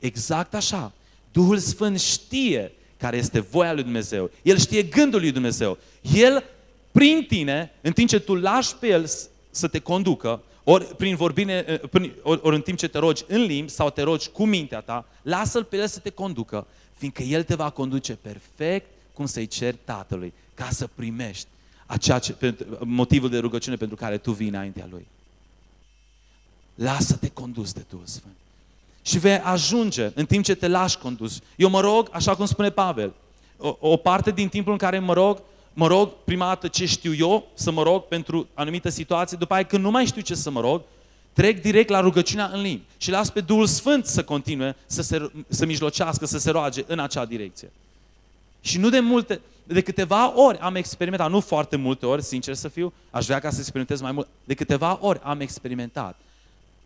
Exact așa. Duhul Sfânt știe care este voia lui Dumnezeu. El știe gândul lui Dumnezeu. El, prin tine, în timp ce tu lași pe El să te conducă, ori prin vorbire, ori, ori în timp ce te rogi în limbi sau te rogi cu mintea ta, lasă-L pe El să te conducă, fiindcă El te va conduce perfect cum să-i ceri Tatălui, ca să primești acea ce, motivul de rugăciune pentru care tu vii înaintea Lui. Lasă-te condus de Duhul Sfânt. Și vei ajunge în timp ce te lași condus. Eu mă rog, așa cum spune Pavel, o, o parte din timpul în care mă rog, mă rog prima dată ce știu eu, să mă rog pentru anumită situație, după aia când nu mai știu ce să mă rog, trec direct la rugăciunea în limbi și las pe Duhul Sfânt să continue, să, se, să mijlocească, să se roage în acea direcție. Și nu de multe, de câteva ori am experimentat, nu foarte multe ori, sincer să fiu, aș vrea ca să experimentez mai mult, de câteva ori am experimentat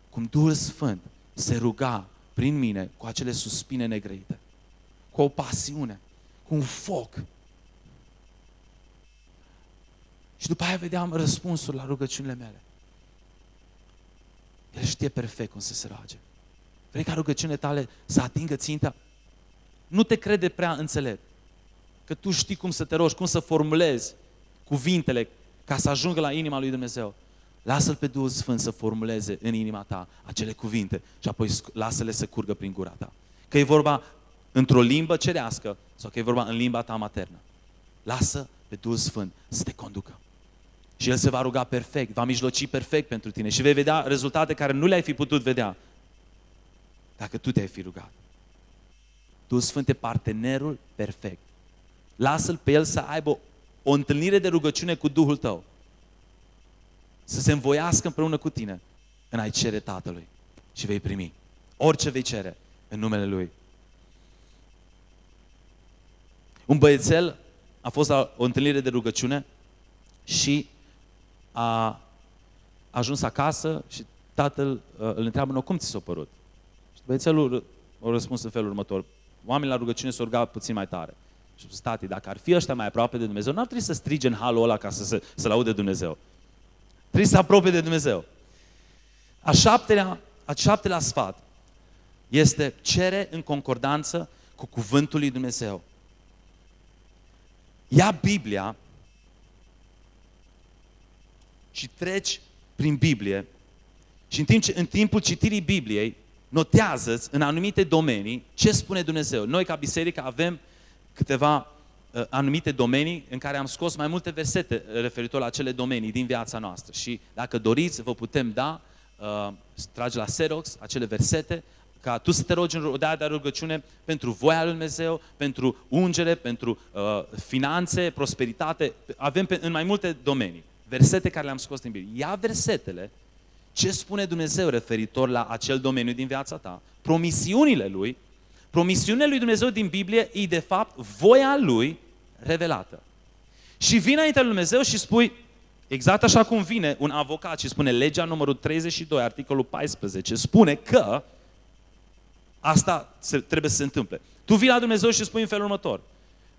cum Duhul Sfânt se ruga prin mine cu acele suspine negrăite, cu o pasiune, cu un foc. Și după aia vedeam răspunsuri la rugăciunile mele. El știe perfect cum să se roage. Vrei ca rugăciunile tale să atingă ținta? Nu te crede prea înțelept. Că tu știi cum să te rogi, cum să formulezi cuvintele ca să ajungă la inima lui Dumnezeu. Lasă-L pe Duhul Sfânt să formuleze în inima ta acele cuvinte și apoi lasă-le să curgă prin gura ta. Că e vorba într-o limbă cerească sau că e vorba în limba ta maternă. Lasă pe Duhul Sfânt să te conducă. Și El se va ruga perfect, va mijloci perfect pentru tine și vei vedea rezultate care nu le-ai fi putut vedea dacă tu te-ai fi rugat. Duhul Sfânt e partenerul perfect. Lasă-L pe El să aibă o întâlnire de rugăciune cu Duhul tău să se învoiască împreună cu tine în a-i cere Tatălui și vei primi orice vei cere în numele Lui. Un băiețel a fost la o întâlnire de rugăciune și a ajuns acasă și tatăl uh, îl întreabă, nu, cum ți s-a părut? Și băiețelul a răspuns în felul următor, oamenii la rugăciune s-au rugat puțin mai tare. Și a spus, dacă ar fi ăștia mai aproape de Dumnezeu, n-ar trebui să strige în halul ăla ca să se, să-L aude Dumnezeu. Trebuie să apropie de Dumnezeu. A șaptelea, a șaptelea sfat este cere în concordanță cu cuvântul lui Dumnezeu. Ia Biblia și treci prin Biblie și în, timp ce, în timpul citirii Bibliei notează în anumite domenii ce spune Dumnezeu. Noi ca biserică avem câteva Uh, anumite domenii în care am scos mai multe versete referitor la acele domenii din viața noastră. Și dacă doriți, vă putem da, uh, trage la Xerox acele versete, ca tu să te rogi în dea de rugăciune pentru voia lui Dumnezeu, pentru ungere, pentru uh, finanțe, prosperitate. Avem pe, în mai multe domenii versete care le-am scos din Biblie. Ia versetele ce spune Dumnezeu referitor la acel domeniu din viața ta, promisiunile Lui, promisiunile Lui Dumnezeu din Biblie e de fapt voia Lui revelată. Și vine înaintea lui Dumnezeu și spui, exact așa cum vine un avocat și spune legea numărul 32, articolul 14, spune că asta trebuie să se întâmple. Tu vii la Dumnezeu și spui în felul următor,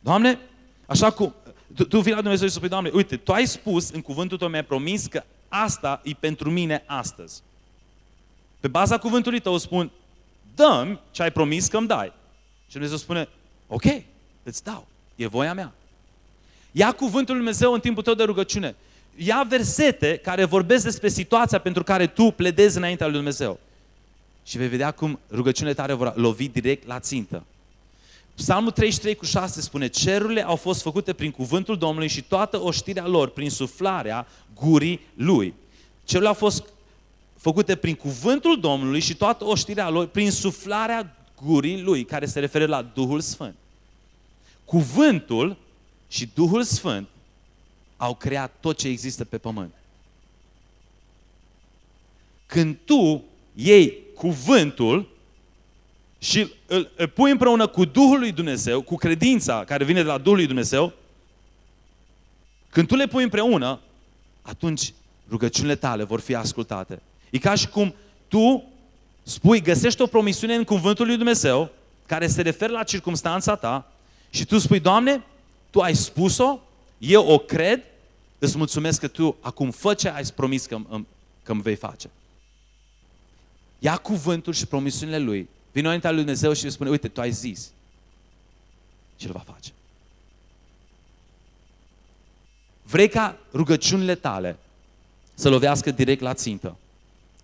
Doamne, așa cum, tu, tu vii la Dumnezeu și spui, Doamne, uite, Tu ai spus în cuvântul Tău, mi-ai promis că asta e pentru mine astăzi. Pe baza cuvântului Tău spun, dăm ce ai promis că îmi dai. Și Dumnezeu spune, ok, îți dau, e voia mea. Ia cuvântul Lui Dumnezeu în timpul tău de rugăciune. Ia versete care vorbesc despre situația pentru care tu pledezi înaintea Lui Dumnezeu. Și vei vedea cum rugăciunile tale vor lovi direct la țintă. Psalmul 33 cu 6 spune, cerurile au fost făcute prin cuvântul Domnului și toată oștirea lor prin suflarea gurii Lui. Cerurile au fost făcute prin cuvântul Domnului și toată oștirea lor prin suflarea gurii Lui, care se referă la Duhul Sfânt. Cuvântul și Duhul Sfânt au creat tot ce există pe pământ. Când tu iei cuvântul și îl, îl pui împreună cu Duhul lui Dumnezeu, cu credința care vine de la Duhul lui Dumnezeu, când tu le pui împreună, atunci rugăciunile tale vor fi ascultate. E ca și cum tu spui, găsești o promisiune în cuvântul lui Dumnezeu, care se referă la circunstanța ta, și tu spui, Doamne, tu ai spus-o, eu o cred, îți mulțumesc că tu acum fă ce ai promis că, că îmi vei face. Ia cuvântul și promisiunile lui, vine înaintea lui Dumnezeu și îi spune, uite, tu ai zis. Și el va face. Vrei ca rugăciunile tale să lovească direct la țintă.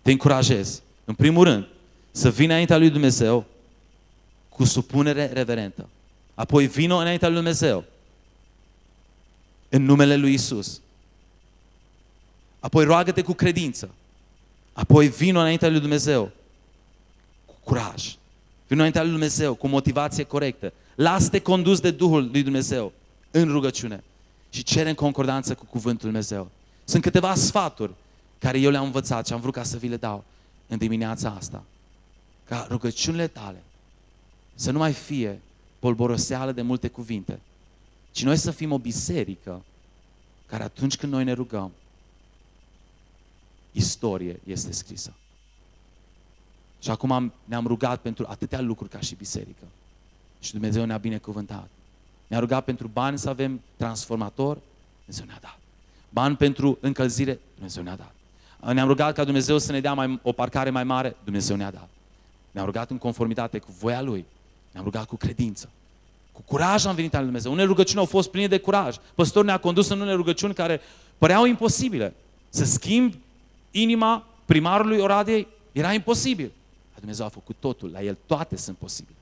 Te încurajez, în primul rând, să vii înaintea lui Dumnezeu cu supunere reverentă. Apoi vină înaintea lui Dumnezeu în numele lui Isus. Apoi roagă-te cu credință. Apoi vină înaintea lui Dumnezeu cu curaj. Vină înaintea lui Dumnezeu cu motivație corectă. Lasă-te condus de Duhul lui Dumnezeu în rugăciune și cere în concordanță cu cuvântul lui Dumnezeu. Sunt câteva sfaturi care eu le-am învățat și am vrut ca să vi le dau în dimineața asta. Ca rugăciunile tale să nu mai fie polboroseală de multe cuvinte, ci noi să fim o biserică care atunci când noi ne rugăm, istorie este scrisă. Și acum am, ne-am rugat pentru atâtea lucruri ca și biserică. Și Dumnezeu ne-a binecuvântat. Ne-a rugat pentru bani să avem transformator, Dumnezeu ne-a dat. Bani pentru încălzire, Dumnezeu ne-a dat. Ne-am rugat ca Dumnezeu să ne dea mai, o parcare mai mare, Dumnezeu ne-a dat. Ne-am rugat în conformitate cu voia Lui. Ne-am rugat cu credință. Cu curaj am venit la Dumnezeu. Unele rugăciuni au fost pline de curaj. Păstorul ne-a condus în unele rugăciuni care păreau imposibile. Să schimb inima primarului Oradei era imposibil. Dar Dumnezeu a făcut totul. La El toate sunt posibile.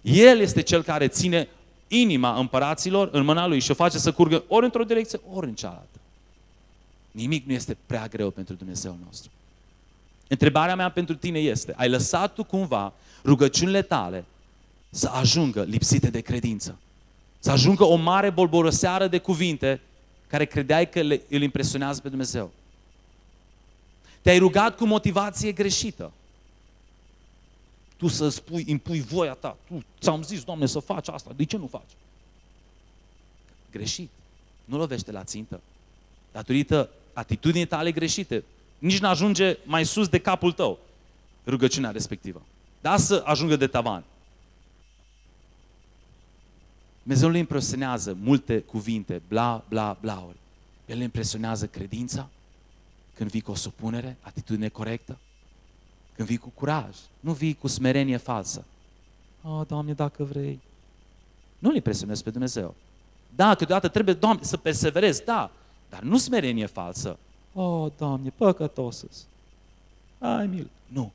El este Cel care ține inima împăraților în mâna Lui și o face să curgă ori într-o direcție, ori în cealaltă. Nimic nu este prea greu pentru Dumnezeu nostru. Întrebarea mea pentru tine este, ai lăsat tu cumva rugăciunile tale să ajungă lipsite de credință. Să ajungă o mare bolboroseară de cuvinte care credeai că le, îl impresionează pe Dumnezeu. Te-ai rugat cu motivație greșită. Tu să spui, impui voia ta. Tu ți-am zis, Doamne, să faci asta. De ce nu faci? Greșit. Nu lovește la țintă. Datorită atitudinii tale greșite. Nici nu ajunge mai sus de capul tău rugăciunea respectivă. Da să ajungă de tavan. Dumnezeu le impresionează multe cuvinte, bla, bla, blauri. El le impresionează credința, când vii cu o supunere, atitudine corectă, când vii cu curaj, nu vii cu smerenie falsă. Oh, Doamne, dacă vrei. Nu le impresionezi pe Dumnezeu. Da, câteodată trebuie, Doamne, să perseverezi, da, dar nu smerenie falsă. Oh, Doamne, păcătosă Ai milă. Nu.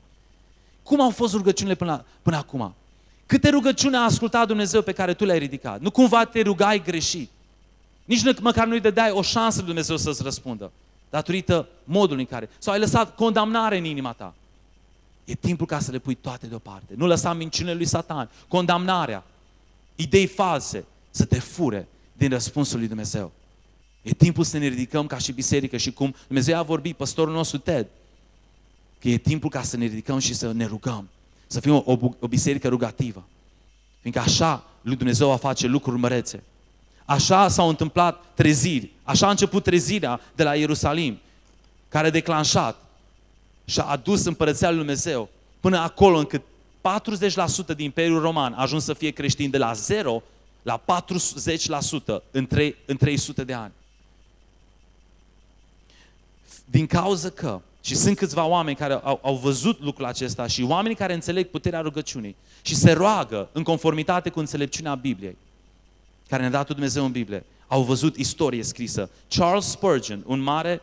Cum au fost rugăciunile până, până acum? Câte rugăciuni a ascultat Dumnezeu pe care tu le-ai ridicat? Nu cumva te rugai greșit. Nici nu, măcar nu-i dădeai o șansă lui Dumnezeu să-ți răspundă. Datorită modului în care. Sau ai lăsat condamnare în inima ta. E timpul ca să le pui toate deoparte. Nu lăsa minciunile lui Satan, condamnarea, idei false să te fure din răspunsul lui Dumnezeu. E timpul să ne ridicăm ca și biserică și cum Dumnezeu a vorbit, păstorul nostru Ted, că e timpul ca să ne ridicăm și să ne rugăm. Să fim o, o, o biserică rugativă. Fiindcă așa lui Dumnezeu va face lucruri mărețe. Așa s-au întâmplat treziri. Așa a început trezirea de la Ierusalim, care a declanșat și a adus împărăția lui Dumnezeu până acolo încât 40% din Imperiul Roman a ajuns să fie creștin de la 0 la 40% în, 3, în 300 de ani. Din cauza că, și sunt câțiva oameni care au, au văzut lucrul acesta și oameni care înțeleg puterea rugăciunii și se roagă în conformitate cu înțelepciunea Bibliei, care ne-a dat Dumnezeu în Biblie, au văzut istorie scrisă. Charles Spurgeon, un mare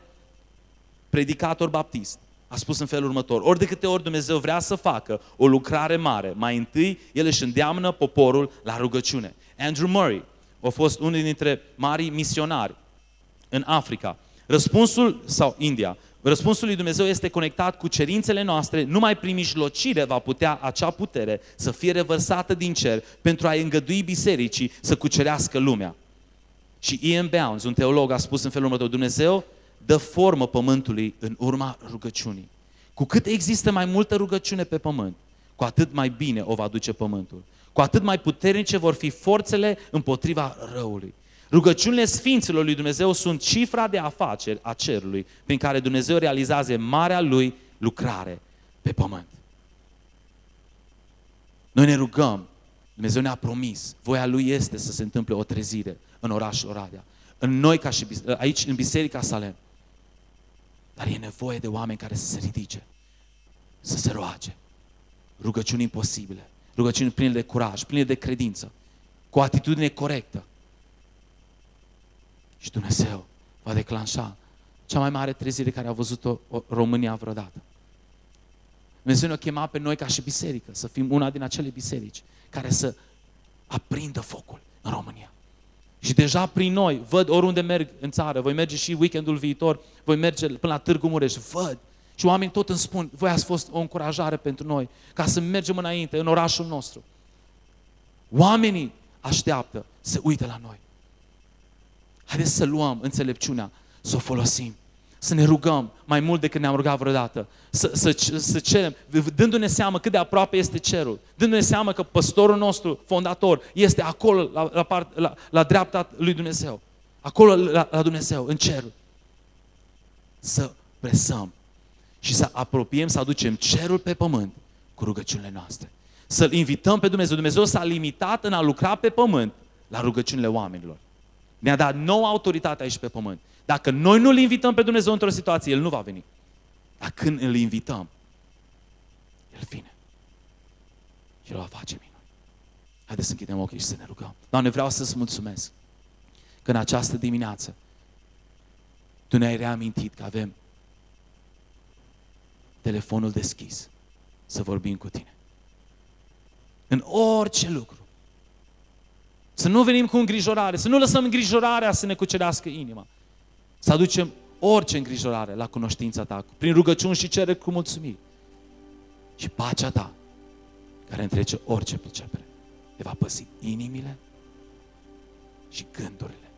predicator baptist, a spus în felul următor, ori de câte ori Dumnezeu vrea să facă o lucrare mare, mai întâi El își îndeamnă poporul la rugăciune. Andrew Murray a fost unul dintre marii misionari în Africa. Răspunsul, sau India, răspunsul lui Dumnezeu este conectat cu cerințele noastre, numai prin mijlocire va putea acea putere să fie revărsată din cer pentru a îngădui bisericii să cucerească lumea. Și Ian Bounds, un teolog, a spus în felul următor, Dumnezeu dă formă pământului în urma rugăciunii. Cu cât există mai multă rugăciune pe pământ, cu atât mai bine o va duce pământul. Cu atât mai puternice vor fi forțele împotriva răului. Rugăciunile Sfinților lui Dumnezeu sunt cifra de afaceri a cerului prin care Dumnezeu realizează marea lui lucrare pe pământ. Noi ne rugăm, Dumnezeu ne-a promis, voia Lui este să se întâmple o trezire în orașul Oradea, în noi ca și aici în Biserica Salem. Dar e nevoie de oameni care să se ridice, să se roage. Rugăciuni imposibile, rugăciuni pline de curaj, pline de credință, cu o atitudine corectă. Și Dumnezeu va declanșa cea mai mare trezire care a văzut-o România vreodată. Dumnezeu ne-a chemat pe noi ca și biserică, să fim una din acele biserici care să aprindă focul în România. Și deja prin noi, văd oriunde merg în țară, voi merge și weekendul viitor, voi merge până la Târgu Mureș, văd. Și oamenii tot îmi spun, voi ați fost o încurajare pentru noi, ca să mergem înainte, în orașul nostru. Oamenii așteaptă să uite la noi. Haideți să luăm înțelepciunea, să o folosim să ne rugăm mai mult decât ne-am rugat vreodată, să, să, să cerem, dându-ne seama cât de aproape este cerul, dându-ne seama că păstorul nostru, fondator, este acolo, la, la, part, la, la dreapta lui Dumnezeu, acolo la, la Dumnezeu, în cerul. Să presăm și să apropiem, să aducem cerul pe pământ cu rugăciunile noastre. Să-L invităm pe Dumnezeu. Dumnezeu s-a limitat în a lucra pe pământ la rugăciunile oamenilor. Ne-a dat nouă autoritate aici pe pământ. Dacă noi nu îl invităm pe Dumnezeu într-o situație, El nu va veni. Dar când îl invităm, El vine. Și El va face minuni. Haideți să închidem ochii și să ne rugăm. Doamne, vreau să-ți mulțumesc că în această dimineață Tu ne-ai reamintit că avem telefonul deschis să vorbim cu Tine. În orice lucru. Să nu venim cu îngrijorare, să nu lăsăm îngrijorarea să ne cucerească inima. Să aducem orice îngrijorare la cunoștința ta, prin rugăciuni și cere cu mulțumiri. Și pacea ta, care întrece orice pricepere, te va păsi inimile și gândurile